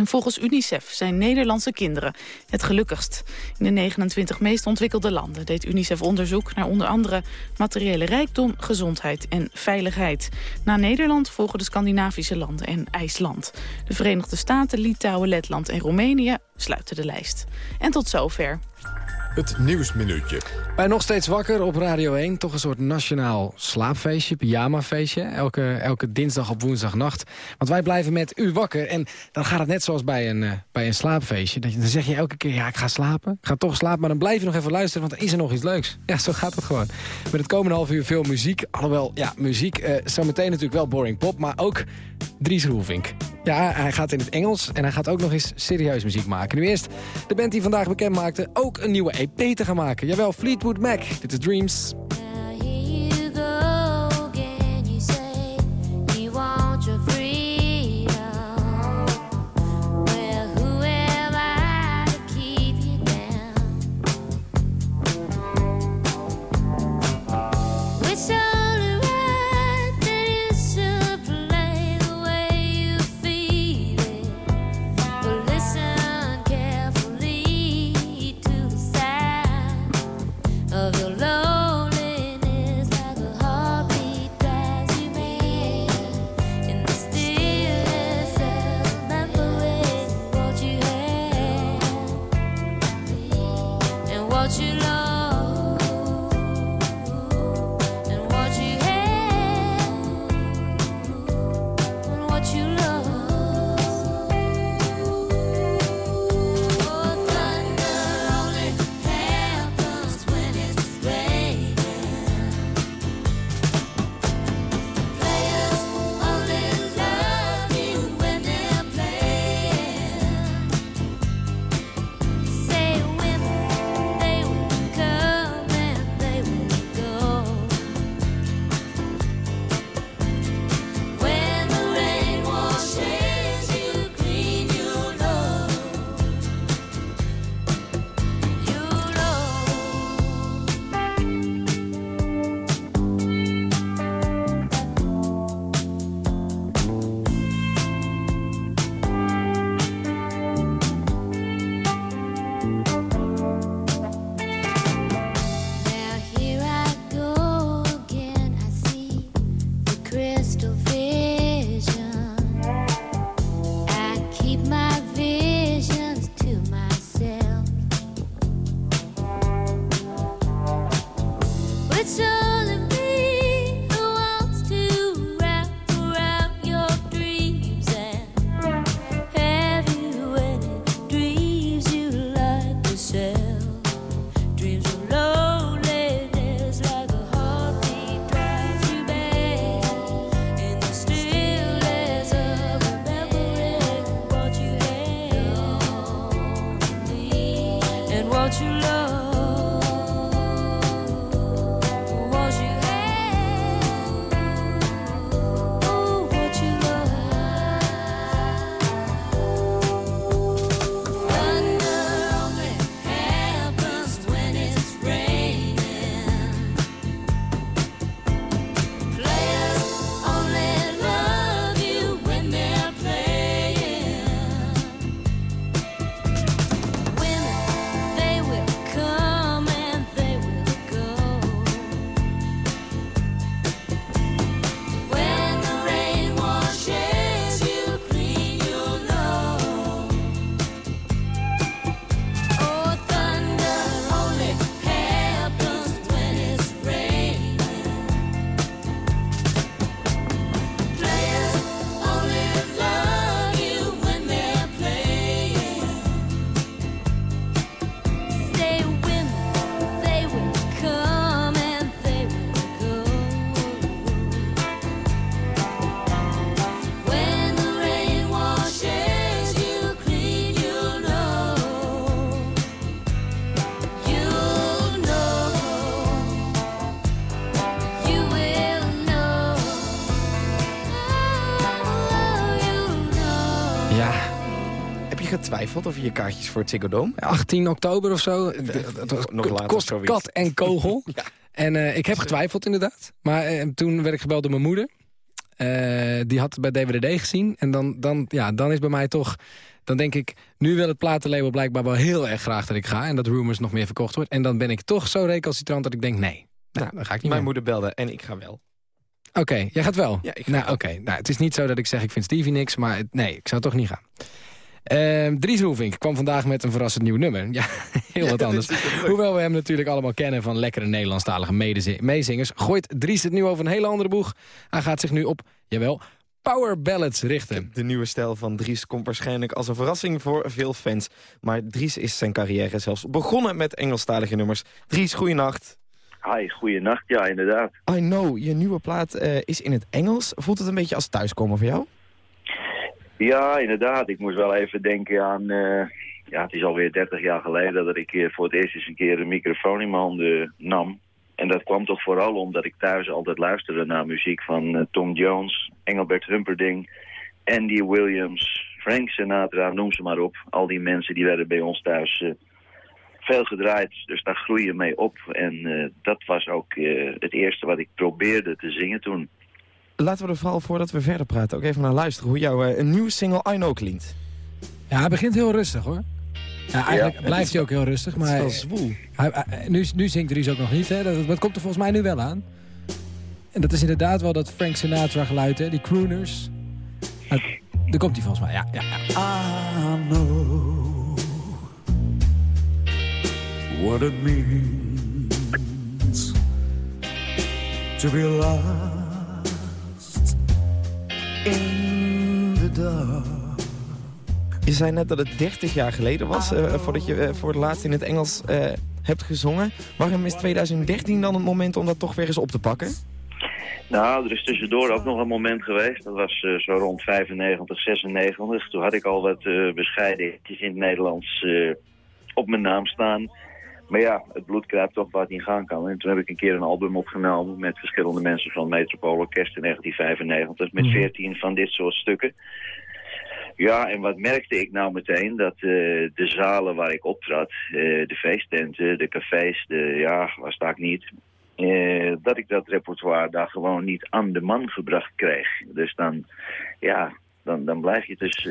En volgens UNICEF zijn Nederlandse kinderen het gelukkigst. In de 29 meest ontwikkelde landen deed UNICEF onderzoek naar onder andere materiële rijkdom, gezondheid en veiligheid. Na Nederland volgen de Scandinavische landen en IJsland. De Verenigde Staten, Litouwen, Letland en Roemenië sluiten de lijst. En tot zover. Het Nieuwsminuutje. Bij Nog Steeds Wakker op Radio 1. Toch een soort nationaal slaapfeestje, pyjamafeestje. Elke, elke dinsdag op woensdagnacht. Want wij blijven met u wakker. En dan gaat het net zoals bij een, uh, bij een slaapfeestje. Dan zeg je elke keer, ja, ik ga slapen. Ik ga toch slapen, maar dan blijf je nog even luisteren. Want er is er nog iets leuks. Ja, zo gaat het gewoon. Met het komende half uur veel muziek. Alhoewel, ja, muziek. Uh, zometeen natuurlijk wel boring pop. Maar ook Dries Roelvink. Ja, hij gaat in het Engels. En hij gaat ook nog eens serieus muziek maken. Nu eerst de band die vandaag bekend maakte. Ook een nieuwe EP te gaan maken. Jawel, Fleetwood Mac. Dit is Dreams. Getwijfeld over je kaartjes voor het Ziggo Dome? 18 oktober of zo. Het was- nog later kost zoiets. kat en kogel. En eh, ik heb getwijfeld inderdaad. Maar eh, toen werd ik gebeld door mijn moeder. Eh, die had het bij DWDD gezien. En dan, dan, ja, dan is bij mij toch... Dan denk ik, nu wil het platenlabel blijkbaar wel heel erg graag dat ik ga. En dat Rumors nog meer verkocht wordt. En dan ben ik toch zo recalcitrant dat ik denk, nee. Nou, dan ga ik niet Mijn meer. moeder belde en ik ga wel. Oké, jij gaat wel? Ja, ik ga nou, oké. Nou, het is niet zo dat ik zeg, ik vind Stevie niks. Maar het- nee, ik zou toch niet gaan. Ehm Dries Roelvink kwam vandaag met een verrassend nieuw nummer. Ja, heel wat anders. Hoewel we hem natuurlijk allemaal kennen van lekkere Nederlandstalige meezingers... gooit Dries het nu over een hele andere boeg. Hij gaat zich nu op, jawel, power ballads richten. De nieuwe stijl van Dries komt waarschijnlijk als een verrassing voor veel fans. Maar Dries is zijn carrière zelfs begonnen met Engelstalige nummers. Dries, goeienacht. Hi, goeienacht. Ja, inderdaad. I know, je nieuwe plaat eh, is in het Engels. Voelt het een beetje als thuiskomen voor jou? Ja, inderdaad. Ik moest wel even denken aan... eh, ja, het is alweer 30 jaar geleden dat ik eh, voor het eerst eens een keer een microfoon in mijn handen nam. En dat kwam toch vooral omdat ik thuis altijd luisterde naar muziek van eh, Tom Jones, Engelbert Humperdinck, Andy Williams, Frank Sinatra, noem ze maar op. Al die mensen die werden bij ons thuis veel gedraaid, dus daar groei je mee op. En dat was ook het eerste wat ik probeerde te zingen toen. Laten we er vooral voordat we verder praten ook even naar luisteren... hoe jouw een nieuwe single I Know klinkt. Ja, hij begint heel rustig hoor. Ja, eigenlijk Ja, blijft is- hij ook heel rustig. het is Maar wel zwoel. Hij, hij- nu, nu zingt Dries ook nog niet. Hè? Dat, dat komt er volgens mij nu wel aan. En dat is inderdaad wel dat Frank Sinatra geluid, hè? die crooners. Uh, daar komt hij volgens mij, ja. ja, ja. I know what it means to be lost in the dark. Je zei net dat het 30 jaar geleden was eh, voordat je eh, voor het laatst in het Engels eh, hebt gezongen. Waarom is 2013 dan het moment om dat toch weer eens op te pakken? Nou, er is tussendoor ook nog een moment geweest. Dat was eh, zo rond 95, 96. Toen had ik al wat eh bescheidenhetjes in het Nederlands eh, op mijn naam staan. Maar ja, het bloed kruipt toch waar het in gaan kan. En toen heb ik een keer een album opgenomen met verschillende mensen van het Metropool Orkest in 1995. Met 14 van dit soort stukken. Ja, en wat merkte ik nou meteen? Dat eh, de zalen waar ik optrad, eh, de feesttenten, de cafés, de, ja, waar sta ik niet... eh, dat ik dat repertoire daar gewoon niet aan de man gebracht kreeg. Dus dan, ja, dan, dan blijf je dus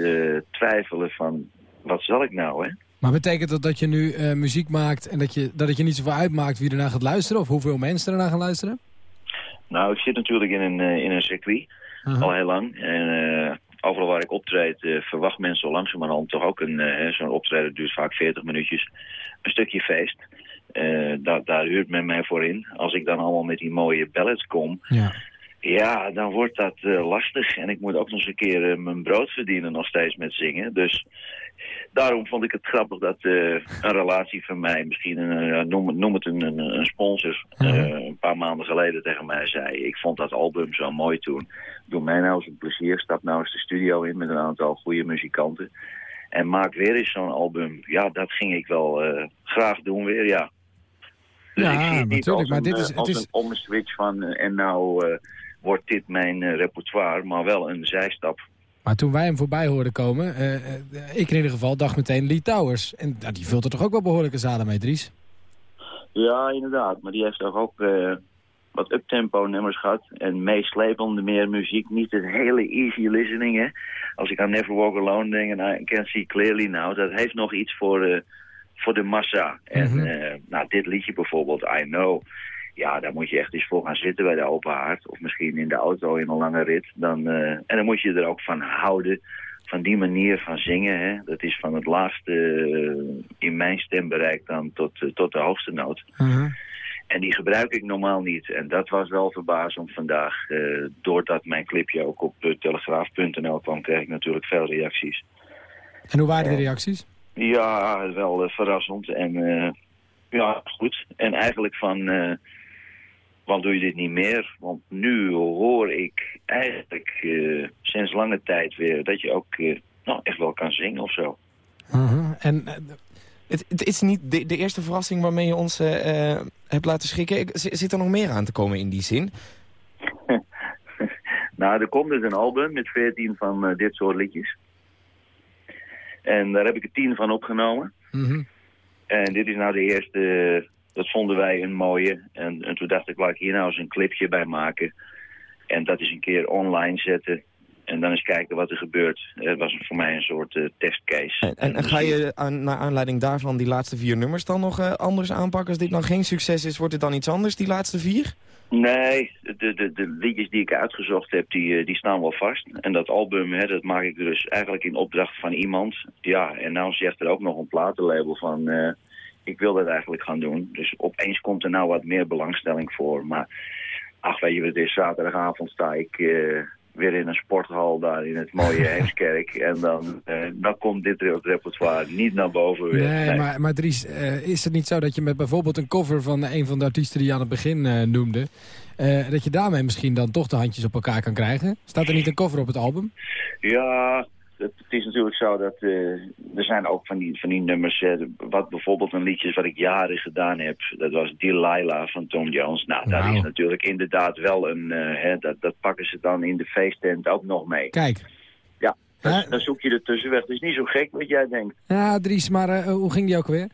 twijfelen van, wat zal ik nou, hè? Maar betekent dat dat je nu eh, muziek maakt en dat, je, dat het je niet zoveel uitmaakt wie ernaar gaat luisteren? Of hoeveel mensen ernaar gaan luisteren? Nou, ik zit natuurlijk in een, eh, in een circuit, al heel lang. En eh, overal waar ik optreed, verwacht mensen zo langzamerhand toch ook een... Zo'n optreden duurt vaak 40 minuutjes. Een stukje feest. Daar, daar huurt men mij voor in. Als ik dan allemaal met die mooie ballads kom... Ja. Ja, dan wordt dat lastig. En ik moet ook nog eens een keer mijn brood verdienen nog steeds met zingen. Dus daarom vond ik het grappig dat eh, een relatie van mij, misschien een, eh, noem, het- noem het een, sponsor, eh, een paar maanden geleden tegen mij zei. Ik vond dat album zo mooi toen. Doe mij nou eens een plezier, stap nou eens de studio in met een aantal goede muzikanten. En maak weer eens zo'n album. Ja, dat ging ik wel graag doen weer, ja. Dus Ja, ik zie het niet natuurlijk, maar dit is- het als is- een omswitch van en nou wordt dit mijn repertoire, maar wel een zijstap. Maar toen wij hem voorbij hoorden komen, eh, eh, ik in ieder geval dacht meteen Lee Towers. En nou, die vult er toch ook wel behoorlijke zalen mee, Dries? Ja, inderdaad. Maar die heeft toch ook eh, wat uptempo nummers gehad. En meeslepende meer muziek. Niet het hele easy listening, hè. Als ik aan Never Walk Alone denk en I Can See Clearly Now. Dat heeft nog iets voor, eh, voor de massa. En eh, nou, dit liedje bijvoorbeeld, I Know. Ja, daar moet je echt eens voor gaan zitten bij de open haard. Of misschien in de auto in een lange rit. Dan, eh, en dan moet je er ook van houden. Van die manier van zingen. Hè. Dat is van het laagste eh, in mijn stembereik dan tot, eh, tot de hoogste noot. En die gebruik ik normaal niet. En dat was wel verbazend vandaag. doordat mijn clipje ook op telegraaf.nl kwam, kreeg ik natuurlijk veel reacties. En hoe waren de reacties? Ja, wel verrassend. En ja, goed. En eigenlijk van, waarom doe je dit niet meer? Want nu hoor ik eigenlijk eh, sinds lange tijd weer dat je ook eh, nou, echt wel kan zingen of zo. En eh, Het, het is niet de, de eerste verrassing waarmee je ons hebt laten schrikken. Zit er nog meer aan te komen in die zin? Nou, er komt dus een album met 14 van dit soort liedjes. En daar heb ik er tien van opgenomen. En dit is nou de eerste, dat vonden wij een mooie. En, en toen dacht ik, laat ik hier nou eens een clipje bij maken. En dat is een keer online zetten. En dan eens kijken wat er gebeurt. Het was voor mij een soort eh, testcase. En, en ga je aan, naar aanleiding daarvan die laatste vier nummers dan nog eh, anders aanpakken? Als dit nou geen succes is, wordt het dan iets anders, die laatste vier? Nee, de, de, de liedjes die ik uitgezocht heb, die, eh, die staan wel vast. En dat album, hè, dat maak ik dus eigenlijk in opdracht van iemand. Ja, en nou zegt er ook nog een platenlabel van... ik wil dat eigenlijk gaan doen. Dus opeens komt er nou wat meer belangstelling voor. Maar, ach weet je wat het is, zaterdagavond sta ik... eh, weer in een sporthal daar in het mooie Heemskerk. En dan, eh, dan komt dit repertoire niet naar boven weer. Nee, maar, maar Dries, eh, is het niet zo dat je met bijvoorbeeld een cover van een van de artiesten die je aan het begin noemde... dat je daarmee misschien dan toch de handjes op elkaar kan krijgen? Staat er niet een cover op het album? Ja, het, is natuurlijk zo dat eh, er zijn ook van die, van die nummers, eh, wat bijvoorbeeld een liedje wat ik jaren gedaan heb, dat was Delilah van Tom Jones. Nou, dat is natuurlijk inderdaad wel een, eh, hè, dat, dat pakken ze dan in de feesttent ook nog mee. Kijk. Ja, dan, dan zoek je er tussenweg. Het is niet zo gek wat jij denkt. Ja, Dries, maar hoe ging die ook alweer?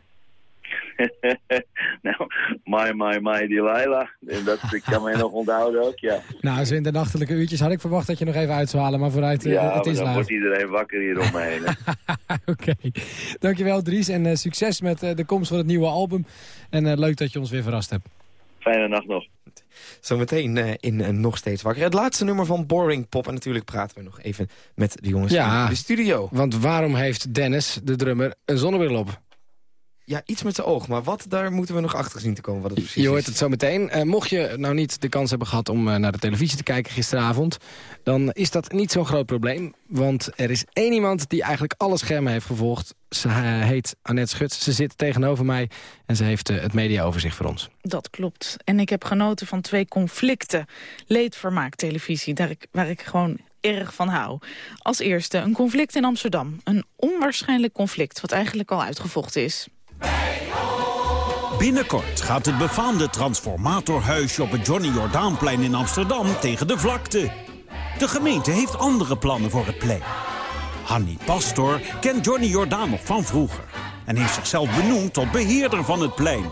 nou, my, my, my, Delilah. En dat ik kan mij nog onthouden ook, ja. Nou, zo in de nachtelijke uurtjes had ik verwacht dat je nog even uit zou halen, maar vooruit, eh, ja, het is dan wordt iedereen wakker hier om me heen. hè. Oké, dankjewel Dries en eh, succes met eh, de komst van het nieuwe album. En eh, leuk dat je ons weer verrast hebt. Fijne nacht nog. Zometeen in Nog Steeds Wakker. Het laatste nummer van Boring Pop. En natuurlijk praten we nog even met de jongens in de studio. want waarom heeft Dennis, de drummer, een zonnebril op? Ja, iets met zijn oog. Maar wat, daar moeten we nog achter zien te komen wat het precies Je hoort is. het zo meteen. Eh, mocht je nou niet de kans hebben gehad om eh, naar de televisie te kijken gisteravond... dan is dat niet zo'n groot probleem. Want er is één iemand die eigenlijk alle schermen heeft gevolgd. Ze eh, heet Annette Schuts. Ze zit tegenover mij en ze heeft het mediaoverzicht voor ons. Dat klopt. En ik heb genoten van twee conflicten. Leedvermaaktelevisie, daar ik, waar ik gewoon erg van hou. Als eerste een conflict in Amsterdam. Een onwaarschijnlijk conflict, wat eigenlijk al uitgevochten is. Binnenkort gaat het befaamde transformatorhuisje op het Johnny Jordaanplein in Amsterdam tegen de vlakte. De gemeente heeft andere plannen voor het plein. Hanni Pastor kent Johnny Jordaan nog van vroeger... en heeft zichzelf benoemd tot beheerder van het plein.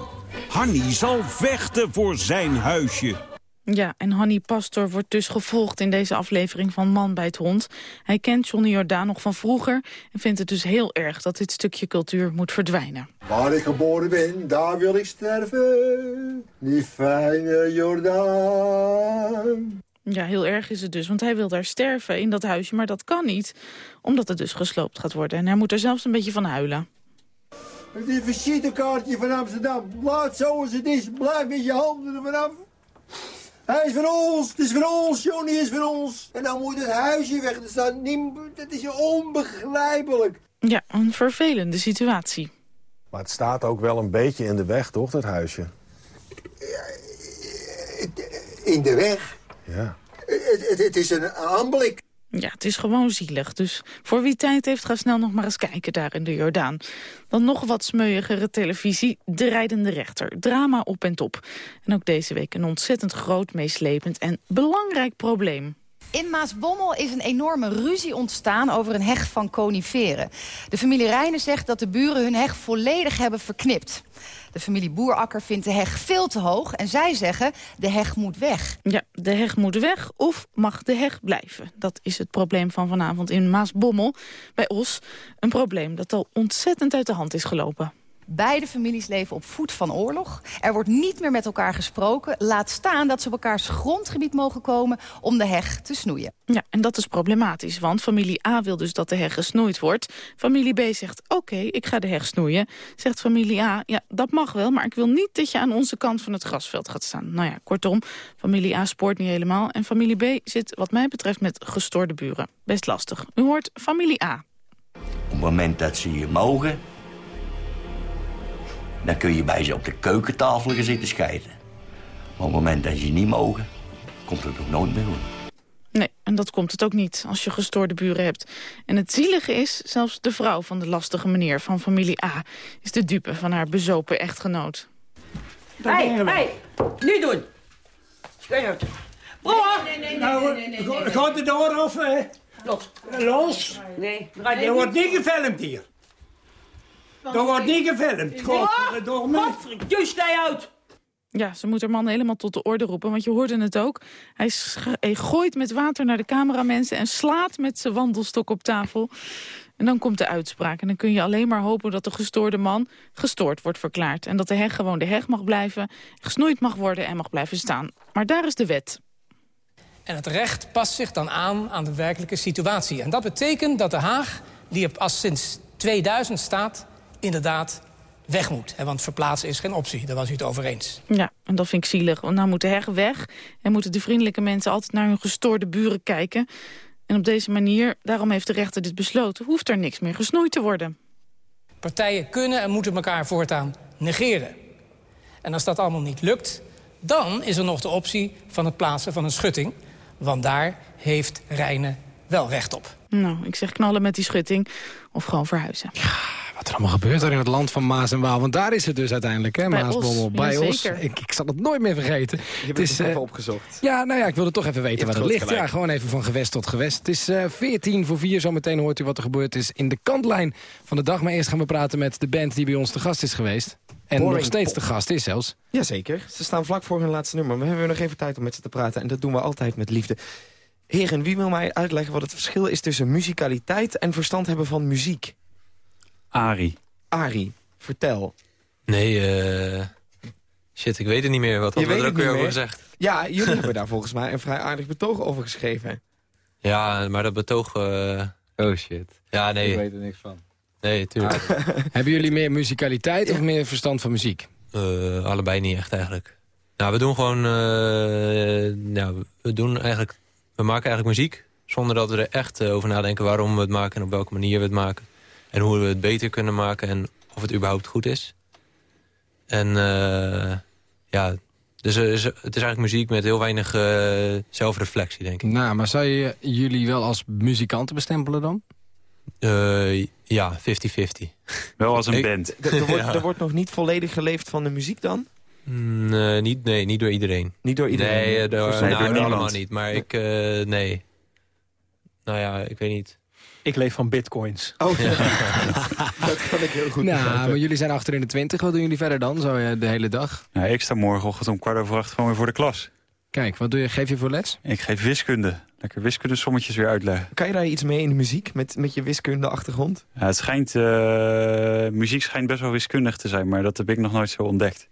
Hanni zal vechten voor zijn huisje. Ja, en Hanni Pastor wordt dus gevolgd in deze aflevering van Man bij het Hond. Hij kent Johnny Jordaan nog van vroeger... en vindt het dus heel erg dat dit stukje cultuur moet verdwijnen. Waar ik geboren ben, daar wil ik sterven. Die fijne Jordaan. Ja, heel erg is het dus, want hij wil daar sterven in dat huisje... maar dat kan niet, omdat het dus gesloopt gaat worden. En hij moet er zelfs een beetje van huilen. Het is een visitekaartje van Amsterdam. Laat zoals het is. Blijf met je handen er vanaf. Hij is van ons. Het is van ons. Johnny is van ons. En dan moet het huisje weg. Dat, staat niet, dat is onbegrijpelijk. Ja, een vervelende situatie. Maar het staat ook wel een beetje in de weg, toch, dat huisje? In de weg. Ja. Het, het, het is een aanblik. Ja, het is gewoon zielig. Dus voor wie tijd heeft, ga snel nog maar eens kijken daar in de Jordaan. Dan nog wat smeuigere televisie, De Rijdende Rechter. Drama op en top. En ook deze week een ontzettend groot, meeslepend en belangrijk probleem. In Maasbommel is een enorme ruzie ontstaan over een heg van coniferen. De familie Rijnen zegt dat de buren hun heg volledig hebben verknipt. De familie Boerakker vindt de heg veel te hoog en zij zeggen de heg moet weg. Ja, de heg moet weg of mag de heg blijven? Dat is het probleem van vanavond in Maasbommel bij Os. Een probleem dat al ontzettend uit de hand is gelopen. Beide families leven op voet van oorlog. Er wordt niet meer met elkaar gesproken. Laat staan dat ze op elkaars grondgebied mogen komen om de heg te snoeien. Ja, en dat is problematisch, want familie A wil dus dat de heg gesnoeid wordt. Familie B zegt, oké, ik ga de heg snoeien. Zegt familie A, ja, dat mag wel, maar ik wil niet dat je aan onze kant van het grasveld gaat staan. Nou ja, kortom, familie A spoort niet helemaal. En familie B zit wat mij betreft met gestoorde buren. Best lastig. U hoort familie A. Op het moment dat ze je mogen... dan kun je bij ze op de keukentafel gaan zitten scheiden. Maar op het moment dat ze je niet mogen... komt het ook nooit meer goed. Nee, en dat komt het ook niet als je gestoorde buren hebt. En het zielige is, zelfs de vrouw van de lastige meneer van familie A... is de dupe van haar bezopen echtgenoot. Hé, hé, niet doen. Schijn uit. Broer! Nee, nee, nee, nee, Gaat de deur af? eh? Los. Los? Nee, Er wordt niet gefilmd hier. Er wordt niet gefilmd. Godverdomme. Godverdomme, stij uit. Ja, ze moet haar man helemaal tot de orde roepen, want je hoorde het ook. Hij, gooit met water naar de cameramensen en slaat met zijn wandelstok op tafel. En dan komt de uitspraak. En dan kun je alleen maar hopen dat de gestoorde man gestoord wordt verklaard. En dat de heg gewoon de heg mag blijven, gesnoeid mag worden en mag blijven staan. Maar daar is de wet. En het recht past zich dan aan aan de werkelijke situatie. En dat betekent dat Den Haag, die er pas sinds 2000 staat... inderdaad weg moet. Hè, Want verplaatsen is geen optie, daar was u het over eens. Ja, en dat vind ik zielig. Want nou moet de heg weg en moeten de vriendelijke mensen altijd naar hun gestoorde buren kijken. En op deze manier, daarom heeft de rechter dit besloten, hoeft er niks meer gesnoeid te worden. Partijen kunnen en moeten elkaar voortaan negeren. En als dat allemaal niet lukt, dan is er nog de optie van het plaatsen van een schutting. Want daar heeft Rijnen wel recht op. Nou, ik zeg knallen met die schutting of gewoon verhuizen. Wat er allemaal gebeurt daar in het land van Maas en Waal. Want daar is het dus uiteindelijk, hè, Maasbommel. Bij ja, zeker. Ik, ik zal het nooit meer vergeten. Je hebt Het het is, even eh, opgezocht. Ja, nou ja, ik wilde toch even weten waar het ligt. Ja, gewoon even van gewest tot gewest. Het is eh 14 voor 4, zometeen hoort u wat er gebeurd is in de kantlijn van de dag. Maar eerst gaan we praten met de band die bij ons te gast is geweest. En Boring nog steeds te gast is zelfs. Jazeker, ze staan vlak voor hun laatste nummer. Maar we hebben nog even tijd om met ze te praten. En dat doen we altijd met liefde. Heren, wie wil mij uitleggen wat het verschil is tussen muzikaliteit en verstand hebben van muziek? Ari. Ari, vertel. Nee, eh... Shit, ik weet het niet meer. Wat hadden we weet er ook weer over gezegd? Ja, jullie hebben daar volgens mij een vrij aardig betoog over geschreven. Ja, maar dat betoog... eh, Oh shit. Ja, nee. Ik weet er niks van. Nee, tuurlijk. Hebben jullie meer muzikaliteit of meer verstand van muziek? Eh, allebei niet echt eigenlijk. Nou, we doen gewoon... eh, nou, we doen eigenlijk... We maken eigenlijk muziek zonder dat we er echt over nadenken waarom we het maken en op welke manier we het maken. En hoe we het beter kunnen maken en of het überhaupt goed is. En eh, ja, dus is- het is eigenlijk muziek met heel weinig eh, zelfreflectie, denk ik. Nou, maar zou je jullie wel als muzikanten bestempelen dan? Eh, ja, 50-50. Wel als een Ik- band. Er, er wordt, Ja. er wordt nog niet volledig geleefd van de muziek dan? Mm, eh, niet, nee, niet door iedereen. Niet door iedereen? Nee, door, Nee, nou, door allemaal niet. Maar ik, eh, nee. Nou ja, ik weet niet. Ik leef van bitcoins. Oh, dat kan ik heel goed Nou, begrijpen. maar jullie zijn achter in de 20. Wat doen jullie verder dan, zo eh, de hele dag? Nou, ik sta morgenochtend om kwart over acht gewoon weer voor de klas. Kijk, wat doe je, geef je voor les? Ik geef wiskunde. Lekker wiskundesommetjes weer uitleggen. Kan je daar iets mee in de muziek, met, met je wiskunde achtergrond? Ja, het schijnt, eh, muziek schijnt best wel wiskundig te zijn, maar dat heb ik nog nooit zo ontdekt.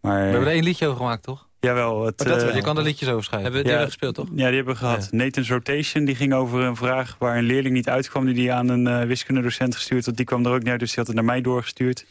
Maar, We hebben er één liedje over gemaakt, toch? Jawel. Het, Oh, dat eh, wel. Je kan er liedjes over schrijven. Hebben we die hebben gespeeld, toch? Ja, die hebben we gehad. Nathan's Rotation die ging over een vraag waar een leerling niet uitkwam... die die aan een eh, wiskundedocent gestuurd had. Die kwam er ook niet uit, dus die had het naar mij doorgestuurd.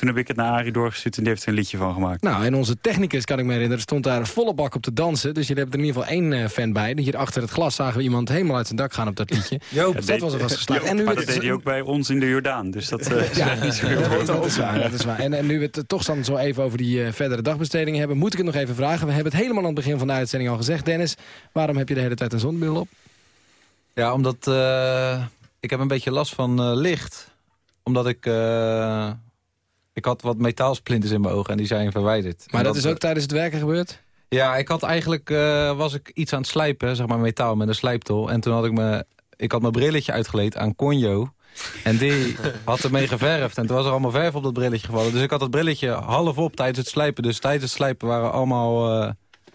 Toen heb ik het naar Arie doorgestuurd en die heeft er een liedje van gemaakt. Nou, en onze technicus, kan ik me herinneren, stond daar volle bak op te dansen. Dus jullie hebben er in ieder geval één eh, fan bij. Hier achter het glas zagen we iemand helemaal uit zijn dak gaan op dat liedje. Ja, dus dat was alvast geslaagd. En nu maar het- dat deed hij ook bij ons in de Jordaan. Dus dat eh, is Ja, niet zo heel dat, is waar, dat is waar. En, en nu we het toch dan zo even over die eh, verdere dagbestedingen hebben... moet ik het nog even vragen. We hebben het helemaal aan het begin van de uitzending al gezegd. Dennis, waarom heb je de hele tijd een zonnebril op? Ja, omdat eh, ik heb een beetje last van eh, licht. Omdat ik... eh, ik had wat metaalsplinters in mijn ogen en die zijn verwijderd. Maar dat is ook tijdens het werken gebeurd? Ja, ik had eigenlijk... eh, was ik iets aan het slijpen, zeg maar metaal met een slijptol. En toen had ik me... Ik had mijn brilletje uitgeleend aan Conjo. En die had ermee geverfd. En toen was er allemaal verf op dat brilletje gevallen. Dus ik had dat brilletje half op tijdens het slijpen. Dus tijdens het slijpen waren allemaal eh,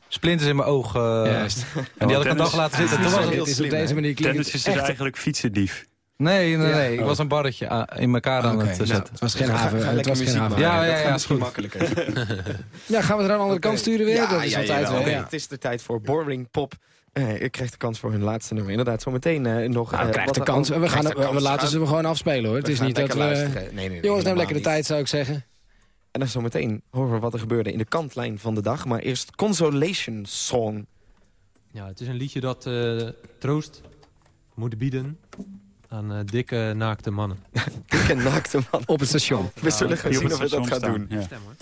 splinters in mijn oog. eh, Juist. En die had ik een dag laten zitten. Toen was het op deze manier klinkt is dus eigenlijk fietsendief. Nee, nee, Ja. nee. Ik was een barretje in elkaar aan het eh, nou, zetten. het was geen haven. Het was geen haven. Ja, ja, dat ja, gaat misschien goed. makkelijker. Ja, gaan we het er aan de andere kant sturen weer? Ja, dat is ja, altijd wel. Ja. Het is de tijd voor Boring Pop. Eh, ik krijg de kans voor hun laatste nummer. Inderdaad, zometeen eh, nog... Nou, eh, krijgt wat de kans. We, gaan, we, laten ze gewoon afspelen hoor. Het We is niet dat we... lekker luisteren. Nee, nee, nee, Jongens, neem lekker de tijd zou ik zeggen. En dan zometeen horen we wat er gebeurde in de kantlijn van de dag. Maar eerst Consolation Song. Ja, het is een liedje dat eh, troost moet bieden aan eh, dikke, naakte mannen. Dikke naakte man. Op het station. We zullen gaan zien of we dat gaan doen. ja. Stem hoor.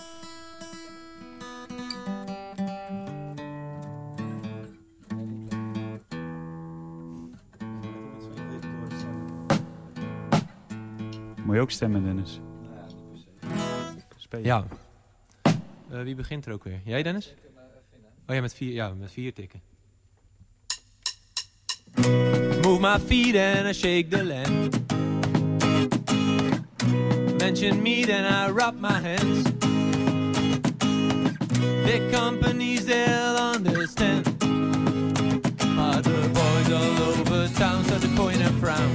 Moet je ook stemmen, Dennis? Spelen. Ja. Eh, wie begint er ook weer? Jij, Dennis? Oh ja, met vier, ja, met vier tikken. Move my feet and I shake the land. mention me, then I rub my hands. Big companies, they'll understand. The boys all over town start to point and frown.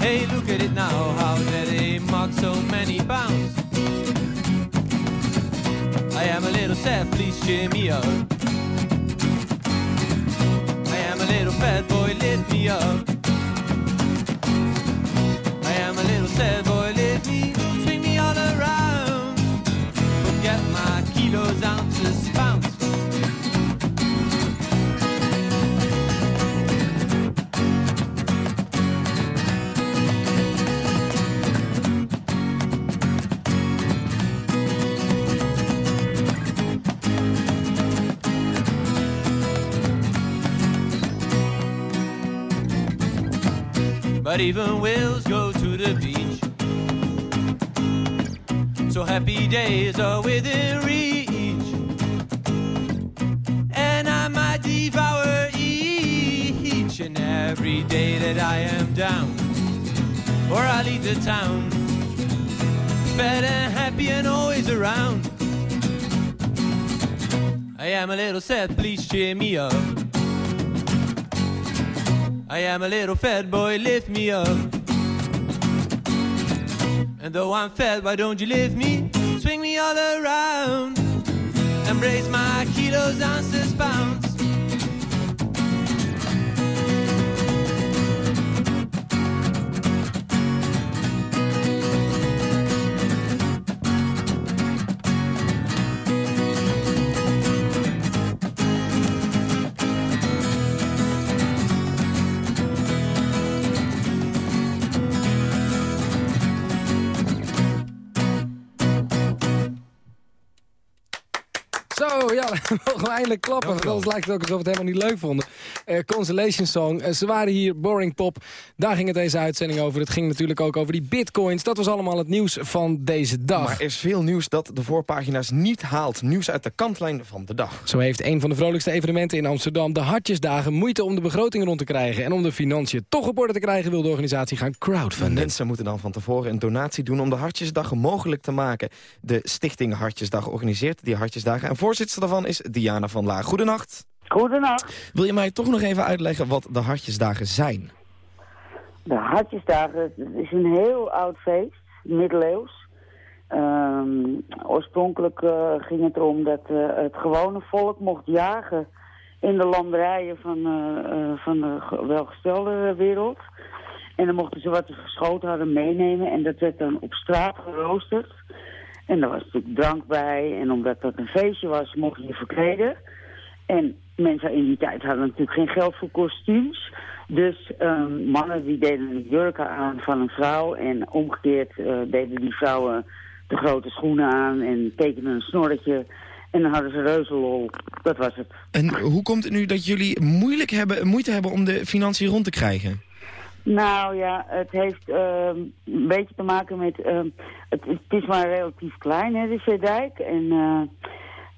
Hey, look at it now, how dare they mock so many pounds? I am a little sad, please cheer me up. I am a little fat boy, I am a little sad But even whales go to the beach. So happy days are within reach. And I might devour each and every day that I am down. Or I leave the town. fed and happy and always around. I am a little sad, please cheer me up. I am a little fat boy, lift me up. And though I'm fat, why don't you lift me? Swing me all around. Embrace my kilos, ounces, pounds. mogen we eindelijk klappen. Want anders lijkt het ook alsof we het helemaal niet leuk vonden. Eh, Consolation Song. Eh, ze waren hier, Boring Pop. Daar ging het deze uitzending over. Het ging natuurlijk ook over die bitcoins. Dat was allemaal het nieuws van deze dag. Maar er is veel nieuws dat de voorpagina's niet haalt. Nieuws uit de kantlijn van de dag. Zo heeft een van de vrolijkste evenementen in Amsterdam... de Hartjesdagen moeite om de begroting rond te krijgen. En om de financiën toch op orde te krijgen... wil de organisatie gaan crowdfunden. Mensen moeten dan van tevoren een donatie doen om de Hartjesdag mogelijk te maken. De stichting Hartjesdag organiseert die Hartjesdagen. En voorzitter daarvan is Diana van Laag. Goedenacht. Goedenacht. Wil je mij toch nog even uitleggen wat de Hartjesdagen zijn? De Hartjesdagen is een heel oud feest, middeleeuws. Ehm, oorspronkelijk eh, ging het erom dat eh, het gewone volk mocht jagen in de landerijen van, eh, van de ge- welgestelde wereld. En dan mochten ze wat ze geschoten hadden meenemen en dat werd dan op straat geroosterd. En daar was natuurlijk drank bij en omdat dat een feestje was mocht je je verkleden. En mensen in die tijd hadden natuurlijk geen geld voor kostuums. Dus ehm, mannen die deden een jurken aan van een vrouw. En omgekeerd eh, deden die vrouwen de grote schoenen aan en tekenden een snorretje. En dan hadden ze reuzenlol. Dat was het. En hoe komt het nu dat jullie moeilijk hebben, moeite hebben om de financiën rond te krijgen? Nou ja, het heeft ehm, een beetje te maken met... ehm, het, het is maar relatief klein, hè, de Zeedijk. En eh,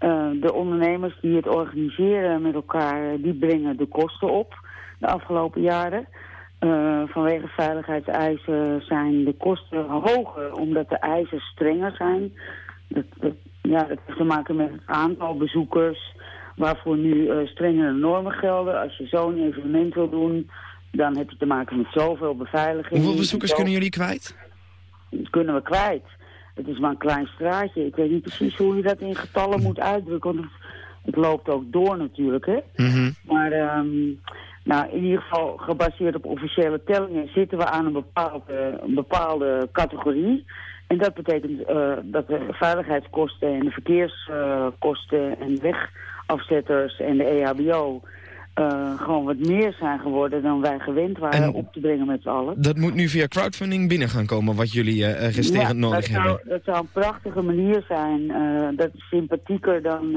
eh, de ondernemers die het organiseren met elkaar... eh, die brengen de kosten op de afgelopen jaren. Eh, vanwege veiligheidseisen zijn de kosten hoger... omdat de eisen strenger zijn. Dat, dat- ja, dat heeft te maken met het aantal bezoekers... waarvoor nu strengere normen gelden. Als je zo'n evenement wil doen... Dan heb je te maken met zoveel beveiliging. Hoeveel bezoekers kunnen jullie kwijt? Dat kunnen we kwijt. Het is maar een klein straatje. Ik weet niet precies hoe je dat in getallen moet uitdrukken. Want het, loopt ook door natuurlijk, hè. Maar ehm, nou, in ieder geval gebaseerd op officiële tellingen... zitten we aan een bepaalde, een bepaalde categorie. En dat betekent eh, dat de veiligheidskosten en de verkeerskosten... en wegafzetters en de EHBO... eh, gewoon wat meer zijn geworden dan wij gewend waren En- op te brengen met z'n allen. Dat moet nu via crowdfunding binnen gaan komen, wat jullie resterend Ja, nodig dat zou, hebben. Dat zou een prachtige manier zijn. dat is sympathieker dan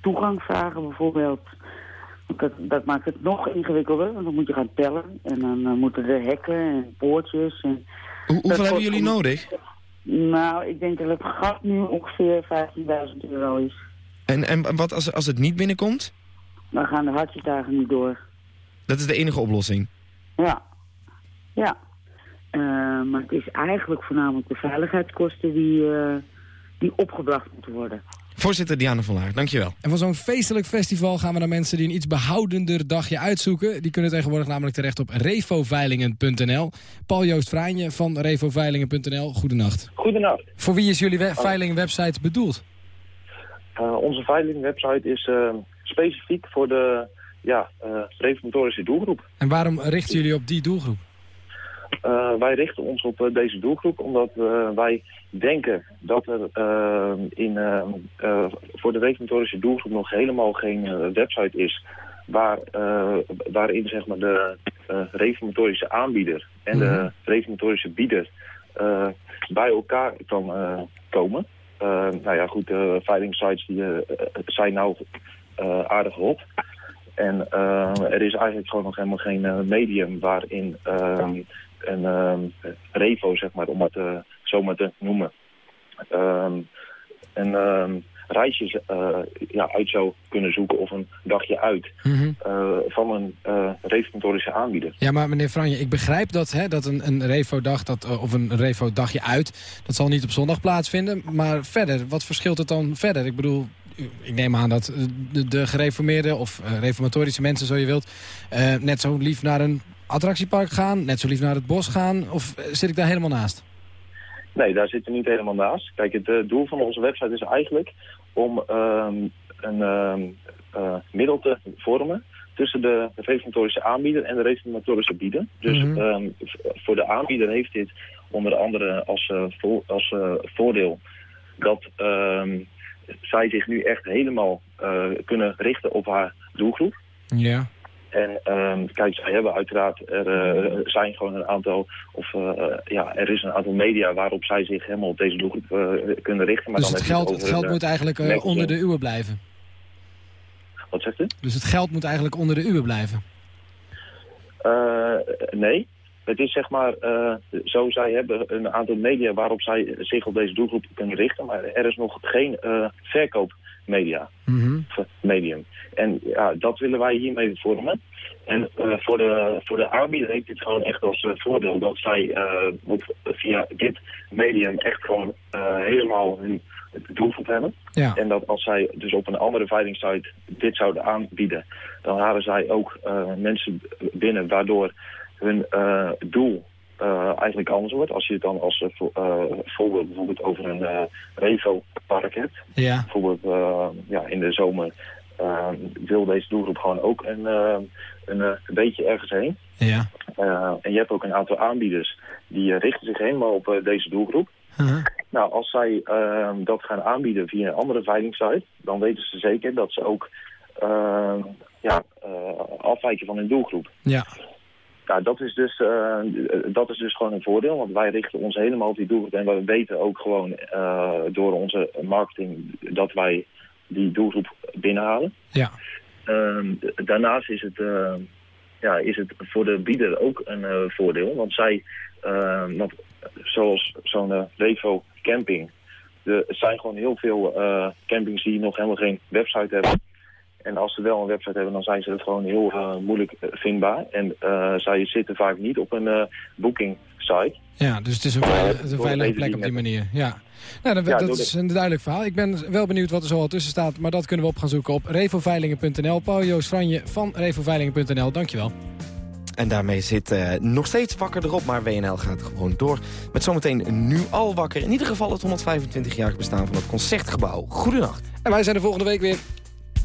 toegang vragen bijvoorbeeld. Dat, dat maakt het nog ingewikkelder, want dan moet je gaan tellen. En dan moeten er hekken en poortjes. En Hoe- hoeveel hebben jullie om- nodig? Nou, ik denk dat het gat nu ongeveer 15.000 euro is. En, en wat als, als het niet binnenkomt? Dan gaan de hartjesdagen niet door. Dat is de enige oplossing. Ja. Ja. Eh, maar het is eigenlijk voornamelijk de veiligheidskosten die, eh, die opgebracht moeten worden. Voorzitter Diana van Laar, dankjewel. En van zo'n feestelijk festival gaan we naar mensen die een iets behoudender dagje uitzoeken. Die kunnen tegenwoordig namelijk terecht op revoveilingen.nl. Paul-Joost Vraanje van revoveilingen.nl, goedenacht. Goedenacht. Voor wie is jullie we veilingwebsite bedoeld? Uh, onze veilingwebsite is specifiek voor de ja, uh, reformatorische doelgroep. En waarom richten jullie op die doelgroep? Uh, wij richten ons op uh, deze doelgroep omdat wij denken dat er in, voor de reformatorische doelgroep nog helemaal geen website is waar, waarin zeg maar, de reformatorische aanbieder en de Mhm. reformatorische bieder bij elkaar kan komen. nou ja, goed, de veilingsites die, zijn nou aardig hot. En er is eigenlijk gewoon nog helemaal geen medium waarin een um, revo, zeg maar, om het zo maar te noemen, een um, reisje uh, ja, uit zou kunnen zoeken of een dagje uit Mhm. van een reformatorische aanbieder. Ja, maar meneer Franje, ik begrijp dat, hè, dat een, een revo-dag dat, of een revo-dagje uit, dat zal niet op zondag plaatsvinden. Maar verder, wat verschilt het dan verder? Ik bedoel, ik neem aan dat de, de gereformeerde of uh, reformatorische mensen, zo je wilt, uh, net zo lief naar een attractiepark gaan, net zo lief naar het bos gaan? Of zit ik daar helemaal naast? Nee, daar zit er niet helemaal naast. Kijk, het uh, doel van onze website is eigenlijk om um, een um, uh, middel te vormen tussen de reformatorische aanbieder en de reformatorische bieder. Dus Mhm. mm -hmm. um, voor de aanbieder heeft dit onder andere als, uh, vo als voordeel dat zij zich nu echt helemaal kunnen richten op haar doelgroep. Ja. En um, kijk, zij hebben uiteraard, er uh, zijn gewoon een aantal, of uh, ja, er is een aantal media waarop zij zich helemaal op deze doelgroep kunnen richten. Maar dus dan het geld, het geld moet eigenlijk onder de uwe blijven? Wat zegt u? Dus het geld moet eigenlijk onder de uwe blijven? nee. Het is zeg maar, zo zij hebben een aantal media waarop zij zich op deze doelgroep kunnen richten. Maar er is nog geen verkoop media, mm -hmm. medium. En ja, dat willen wij hiermee vormen. En uh, voor, de, voor de aanbieder heeft dit gewoon echt als uh, voordeel dat zij uh, via dit medium echt gewoon helemaal hun doelgroep hebben. Ja. En dat als zij dus op een andere veilingssite dit zouden aanbieden, dan halen zij ook mensen binnen waardoor hun doel uh, eigenlijk anders wordt. Als je het dan als uh, voorbeeld bijvoorbeeld over een Revo-park hebt. Ja. Bijvoorbeeld ja, in de zomer uh, wil deze doelgroep gewoon ook een, uh, een, een beetje ergens heen. Ja. En je hebt ook een aantal aanbieders die richten zich helemaal op deze doelgroep. -huh. Nou, als zij uh, dat gaan aanbieden via een andere veilingssite, dan weten ze zeker dat ze ook uh, ja, afwijken van hun doelgroep. Ja. Ja, dat is, dus, uh, dat is dus gewoon een voordeel, want wij richten ons helemaal op die doelgroep. En we weten ook gewoon uh, door onze marketing dat wij die doelgroep binnenhalen. Ja. Uh, daarnaast is het, uh, ja, is het voor de bieder ook een voordeel, want zij, want zoals zo'n Revo camping, er zijn gewoon heel veel campings die nog helemaal geen website hebben. En als ze wel een website hebben, dan zijn ze het gewoon heel uh, moeilijk vindbaar. En uh, zij zitten vaak niet op een uh, booking site. Ja, dus het is een veilige, een veilige plek op die manier. Ja. Nou, dat, Ja, dat is een duidelijk verhaal. Ik ben wel benieuwd wat er zo al tussen staat. Maar dat kunnen we op gaan zoeken op revoveilingen.nl. Paul Joost Franje van revoveilingen.nl. Dankjewel. En daarmee zit eh, nog steeds wakker erop, maar WNL gaat gewoon door. Met zometeen nu al wakker. In ieder geval het 125-jarig bestaan van het Concertgebouw. Goedenacht. En wij zijn de volgende week weer.